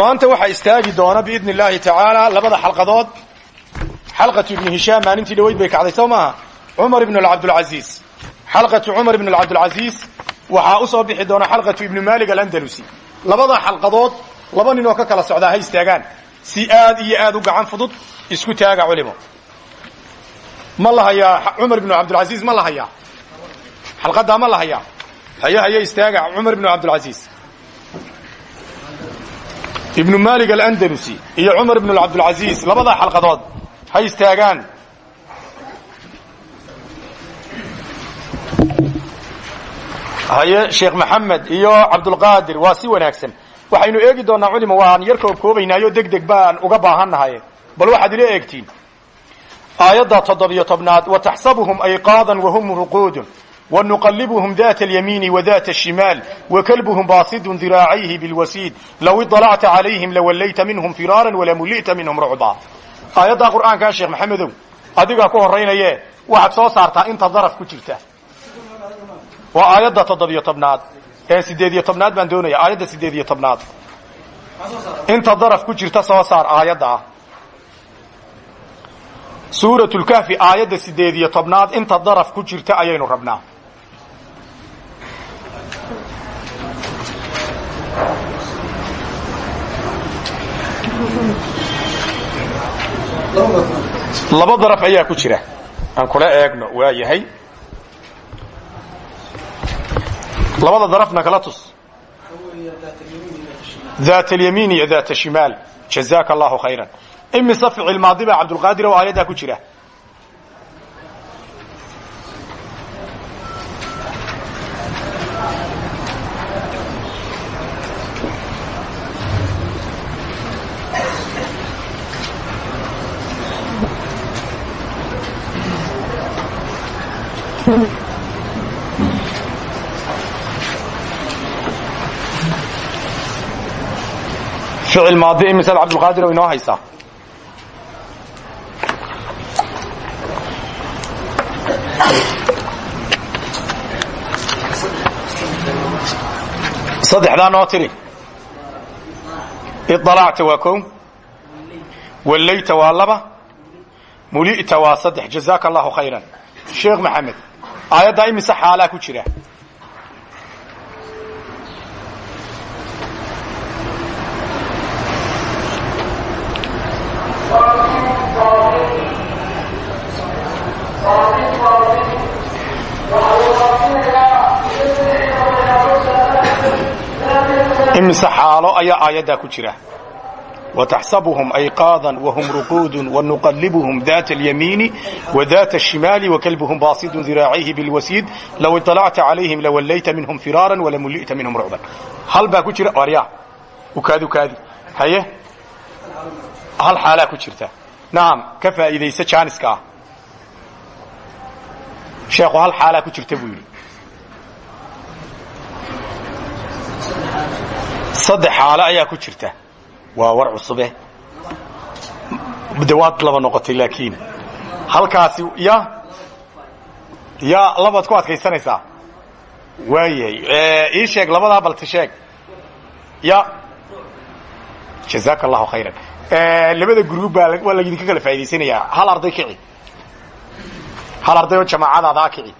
maanta waxaa istaagi doona biidn illaahi tacaala labada xalqadood. Xalqatu ibni hishaam maalintii dhaweyd bay kacday soo maaha? Cumar ibn cabdulcasiis xalqatu cumar ibn cabdulcasiis waxaa u soo bixi doona xalqatu ibnu malik alandalusi. Labada xalqadood laba nin oo ka kala socdaa ha istaagaan. Si aad iyo aad u gacan fudud isku taaga culimo. Ma la hayaa cumar ibnu cabdulcasiis ma la hayaa xalqadaa ma la hayaa haye haye istaaga cumar ibnu malik alandalusi iyo cumar ibnu cabdulcasiis labadaa xalqadood ha istaagaan. Haye sheekh maxamed iyo cabdulqaadir waa si wanaagsan. Waxaynu eegi doonaa culima waan yar koobkoobaynaayo deg deg baan uga baahannahay. Bal waxaad ila eegtiin. Aayadda toddobiyo tobnaad wataxsabuhum ayqaadan wahum ruquudun ونqلبهم ذات اليمين وذات الشمال وكلبهم باصد ذراعيه بالوسيد لو اطلعت عليهم لوليت منهم فرارا ولملئت منهم رعبا aayadda qur'aankaa sheekh maxamedow adigaa ku horaynaye waxaad soo saartaa inta daraf ku jirta waa aayadda toddobiyo tobnaad ee sideed iyo tobnaad baan doonaya aayadda sideed iyo tobnaad inta daraf ku jirta soo saar aayadda ah suuratlkahfi aayadda sideed iyo tobnaad inta daraf ku jirta ayaynu rabnaa laba daraf ayaa ku jira. Aan kula eegno waa yahay. Labada darafna kala tus. Daat alyamiin iyo daat shimaal jazaaka allahu khayran. Imise ficil maadi baa cabdulqaadir oo aayaddaa ku jira ficil maadi imisaad cabdulqaadir oo inoo haysaa saddexdaa noo tiri. Iطalacta waa ko wallayta waa laba. Muli'ta waa saddex. Jazaaka allahu khayran. Sheekh maxamed aayaddaa imise xaalaa ku jira. Imise xaalo ayaa aayaddaa ku jira daata alyamiini wadaata ashimaali wakalbuhum baasidun diraacihi bilwasiid low iطalacta calayhim lawallayta minhum firaaran walamuli'ta minhum rucban hal baa ku jira warya ukaadi ukaadi haye hal xaalaa ku jirta nacam ka faa'iidaysa jaaniska ah sheekhu hal xaalaa ku jirta buu yidhi saddex xaalo ayaa ku jirta waa war cusube de waad laba noqotay laakiin halkaasi ya ya labaad ku adkaysanaysaa waayahay ii sheeg labadaa balti sheeg. Ya jazaaka allahu khayran labada gruub baa waa laydinka kala faa'idaysanayaa hal arday kici. Hal arday oo jamaacadaadaa kici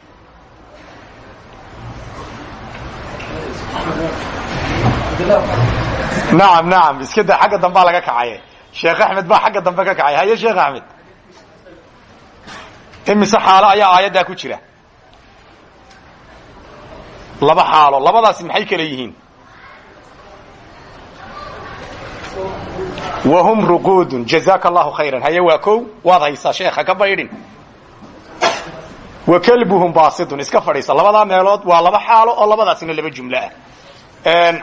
nacam nacam iska da xagga dambaa laga kacaye sheekh axmed baa xagga dambe ka kacay. Haye sheekh axmed imise xaalo ayaa aayaddaa ku jira. Laba xaalo. Labadaasi maxay kale yihiin? Wahum ruquudun. Jazaaka allahu khayran. Haye waa kow. Waad haysaa sheekha ka baydhin. Wa kelbuhum baasidun. Iska fadhiisa. Labadaa meelood waa laba xaalo oo labadaasina laba jumlo ah.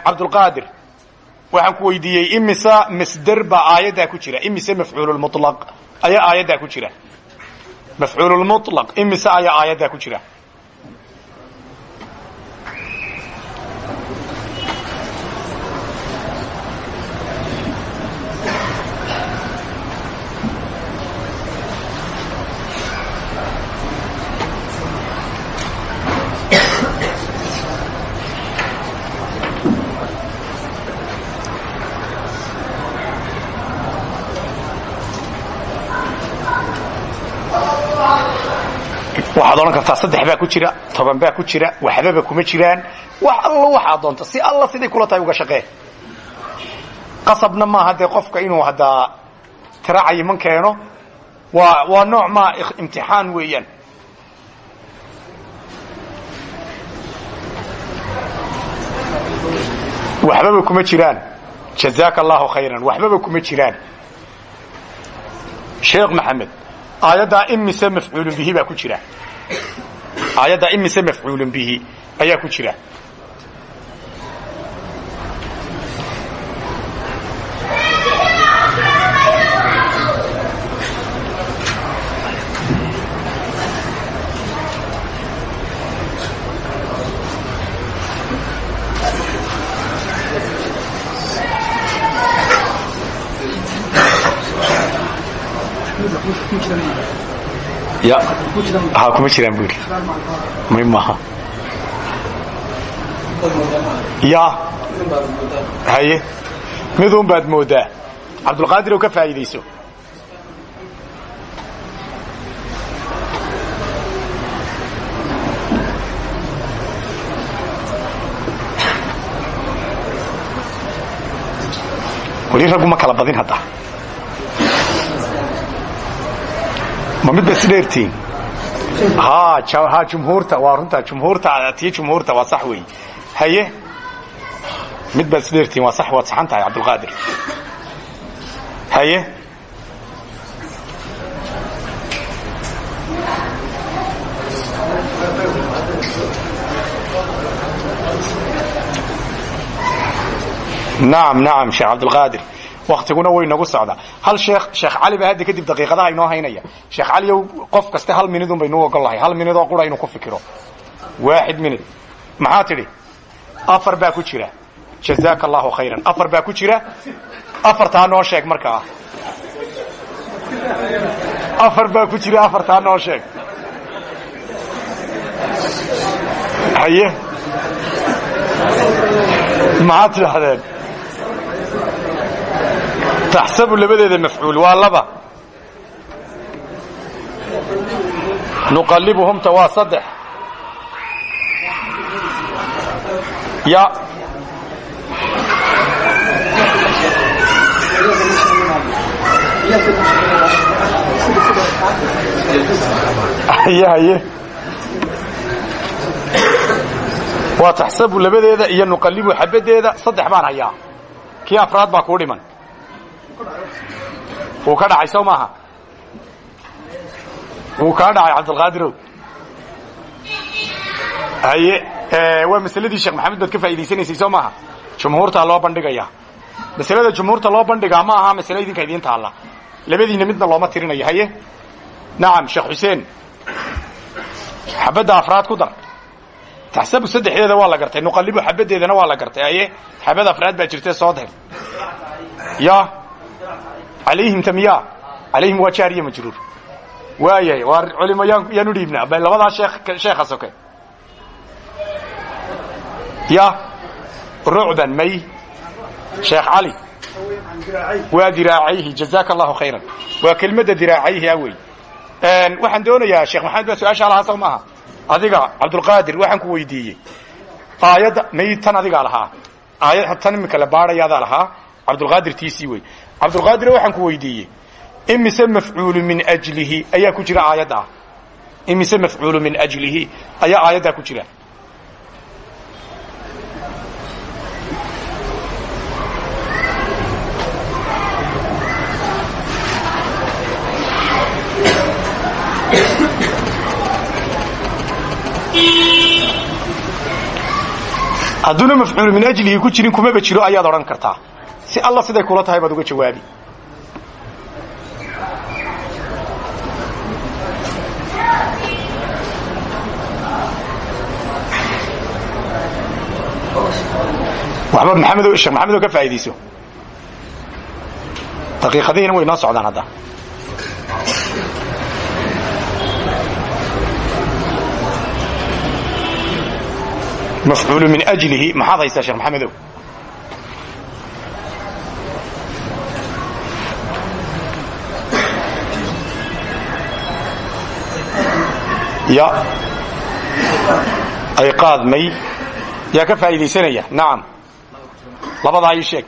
Cabdulqaadir waxaan ku weydiiyey imisa masder baa aayaddaa ku jira? Imise mafcuululmulaq ayaa aayaddaa ku jira? Mafcuululmulaq imise ayaa aayaddaa ku jira waxaad odhan kartaa saddex baa ku jira toban baa ku jira waxbaba kuma jiraan. Wax alla waxaad doonta si alla siday kula tahay uga shaqee. Qasabna maaha dee qofka inuu haddaa tira cayiman keeno. Waa waa nooc maa imtixaan weeyaan. Waxbaba kuma jiraan. Jazaaka allahu khayran waxbaba kuma jiraan. Sheekh maxamed aayaddaa imise mafcuulun bihi baa ku jira. Aayaddaa imise mafcuulun bihi ayaa ku jira ha kuma jiraan bui may maaha ya. Haye midun baad moodaa cabdulqaadir oo ka faa'iidayso weli raggu ma kala badin hadda ma mid ba sidheertiin jumhuurta waa runta jumhuurta tii jumhuurta waa sax wey haye? Mid baad isdheertiin waa sax waad saxan tahay cabdulqaadir haye nacam nacam sheekh cabdulqaadir waktiguna way nagu socdaa hal sheekh sheekh cali baa hadda kadib daqiiqadaha inoo haynaya. Sheekh caliyow qof kaste hal minidun baynuu ogol lahay hal minid oo qura inuu ku fikiro. Waaxid minid maxaa tidhi? Afar baa ku jira. Jazaaka allahu khayran. Afar baa ku jira. Afartaa noo sheeg markaa afar baa ku jira afartaa noo sheeg. Haye. Maxaad tidhaahdeen taxsabu labadeeda mafcuul waa laba. Nuqallibuhumta waa saddex. Ya. Haye waa taxsabu labadeeda iyo nuqallibu xabadeeda saddex baan hayaa. Kii afraad baa kuu dhiman wuu ka dhacay sow maaha. Wuu kaa dhacay cabdilqaadirow haye waa masaladii sheekh maxamed baad ka faa'idaysanaysay soo maaha. Jumhuurtaa loo bandhigayaa masalada jumhuurta loo bandhigaa ma aha masale idinka idiin taalla. Labadiina midna looma tirinayo haye. Nacam sheekh xuseen. Xabadda afraad ku dar. Taxsabu saddexdeeda waa la gartay nuqallibu xabaddeedana waa la gartay haye. Xabad afraad baa jirtee soo der ya alayhim tamiya. Alayhim waa jaariya majruur. Waayahay waa culimo yaan yaan u dhiibnaa bal labadaa sheekh sheekha soke ya. Rucban may. Sheekh cali waa diraacayhi. Jazaaka allahu khayran. Waa kelmadda diraacayhi a wey waxaan doonayaa sheekh maxamed baa su'aashaa lahaa soo maaha adiga cabdulqaadir waxaan ku weydiiyey. Aayadda may tan adigaa lahaa. Aayad tan imika la baadhayaadaa lahaa cabdulqaadir tiisii wey cabdulqaadir waxaan ku weydiiyey imise mafcuulu min ajlihi? Ayaa ku jira aayadda. Ah imise mafcuulu min ajlihi? Ayaa aayaddaa ku jira. Hadduuna mafcuulu min ajlihi ku jirin kumaba jiro ayaad odhan kartaa si alla siday kula tahay baad uga jawaabi waxba maxamedo sheekh maxamedo ka faa'iidayso. Daqiiqadihiina way noo socdaan hadda. Mafcuulu min ajlihi maxaad haysaa sheekh maxamedow ya. Ay qaadmay yaa ka faa'iidaysanaya. Nacam labadaa ii sheeg.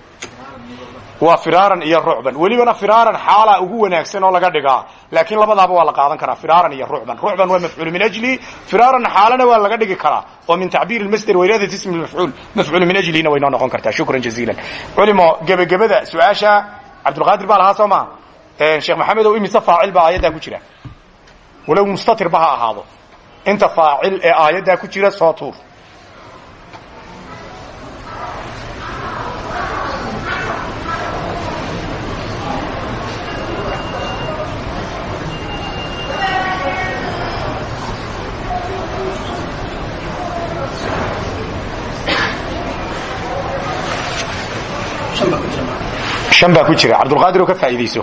Waa firaaran iyo rucban. Welibana firaaran xaalaa ugu wanaagsan oo laga dhigaa. Laakiin labadaaba waa la qaadan karaa. Firaaran iyo rucban. Rucban waa mafcuul min ajlihi firaaran xaalana waa laga dhigi karaa. Oo min tacbiir lmasder wairadat ismi mafcuul mafcuul min ajlihina way noo noqon kartaa. Shukran jaziilan. Culimo gebagabada su'aasha. Cabdulqaadir baa lahaa soo maha sheekh maxamed ow imise faacil baa aayaddaa ku jira walow mustatirba ha ahaado inta faacil ee aayaddaa ku jira soo tuur shan baa ku jira cabdulqaadir oo ka faa'iidayso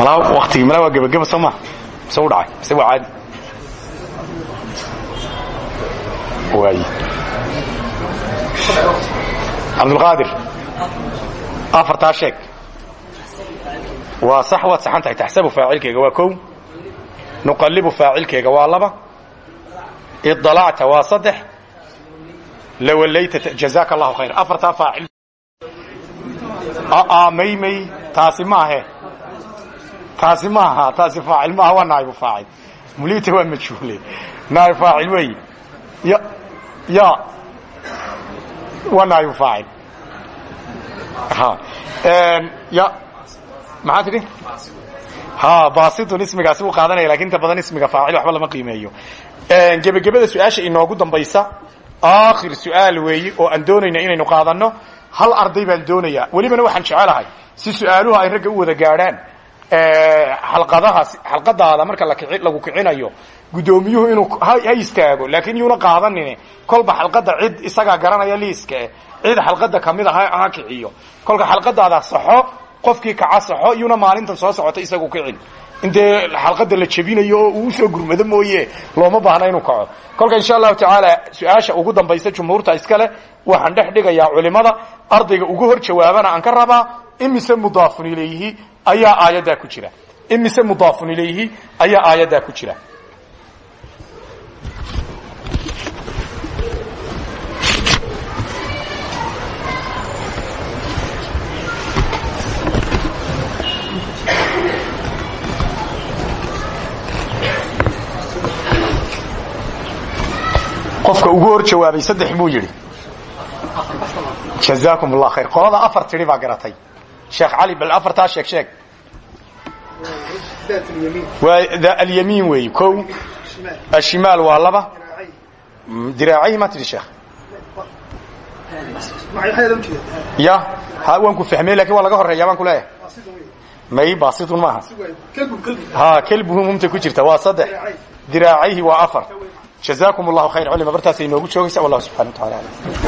malaa waktigii malaa waa gebageba soo ma. Mise u dhacay mise waa caadi waayi cabdulqaadir afartaa sheeg. Waa sax waad saxan tahay taxsabu faacilkeyga waa kow. Nuqallibu faacilkeyga waa laba. Idalacta waa saddex. Lawallayta jazaaka allahu khayr. Afartaa faacil. Aa may may taasi maahe taasi maaha taasi faacil maaha waa naa'ibu faacil. Mulita waa majhuule naa'ib faacil weyi ya ya. Waa naa'ibu faacil. Ya. Maxaa tidhi? Ha basidun ismigaasi u qaadanaya laakiin inta badan ismiga faacil waxba lama qiimeeyo. Gebagabada su'aasha inoogu dambaysa aakhir su'aal weeyi oo aan doonayna inaynu qaadanno hal arday baan doonayaa. Welibana waxaan jecelahay si su'aaluhu ay ragga u wada gaadhaan xalqadaha xalqadaada marka lagu kicinayo guddoomiyuhu inuu ha istaago laakiin yuuna qaadanin kolba xalqada cid isagaa garanaya liiskae cid xalqada ka mid a ha kiciyo. Kolka xalqadaada saxo qofkii kaca saxo iyuna maalintan soo socota isagu kicin. Intee xalqada la jebinayo uu u soo gurmado mooye? Looma baahna inuu kaco. Kolka insha allahu tacaala su'aasha ugu dambaysa jumhuurta iskale waxaan dhex dhigayaa culimada ardayga ugu hor jawaabana aan ka rabaa imise mudaafun ilayhi ayaa aayaddaa ku jira. Imise mudaafun ilayhi ayaa aayaddaa ku jira. Qofka ugu hor jawaabay saddex buu yidhi. Jazaakum allah khayr. Qolada afar tidhi baa garatay sheekh cali bal afartaa sheeg sheeg waa alyamiin weeyi kow. Ashimaal waa laba. Diraacay ma tidhi sheekh ya ha waan ku fahmey laakiin waa laga horreeya baan ku leeyahay. May baasitun maaha. Ha kelbuhu mumta ku jirta waa saddex. Diraacayhi waa afar. Jazaakum allahu khayr culima bartaasay inoogu joogaysa wallahu subxana wa taala. alam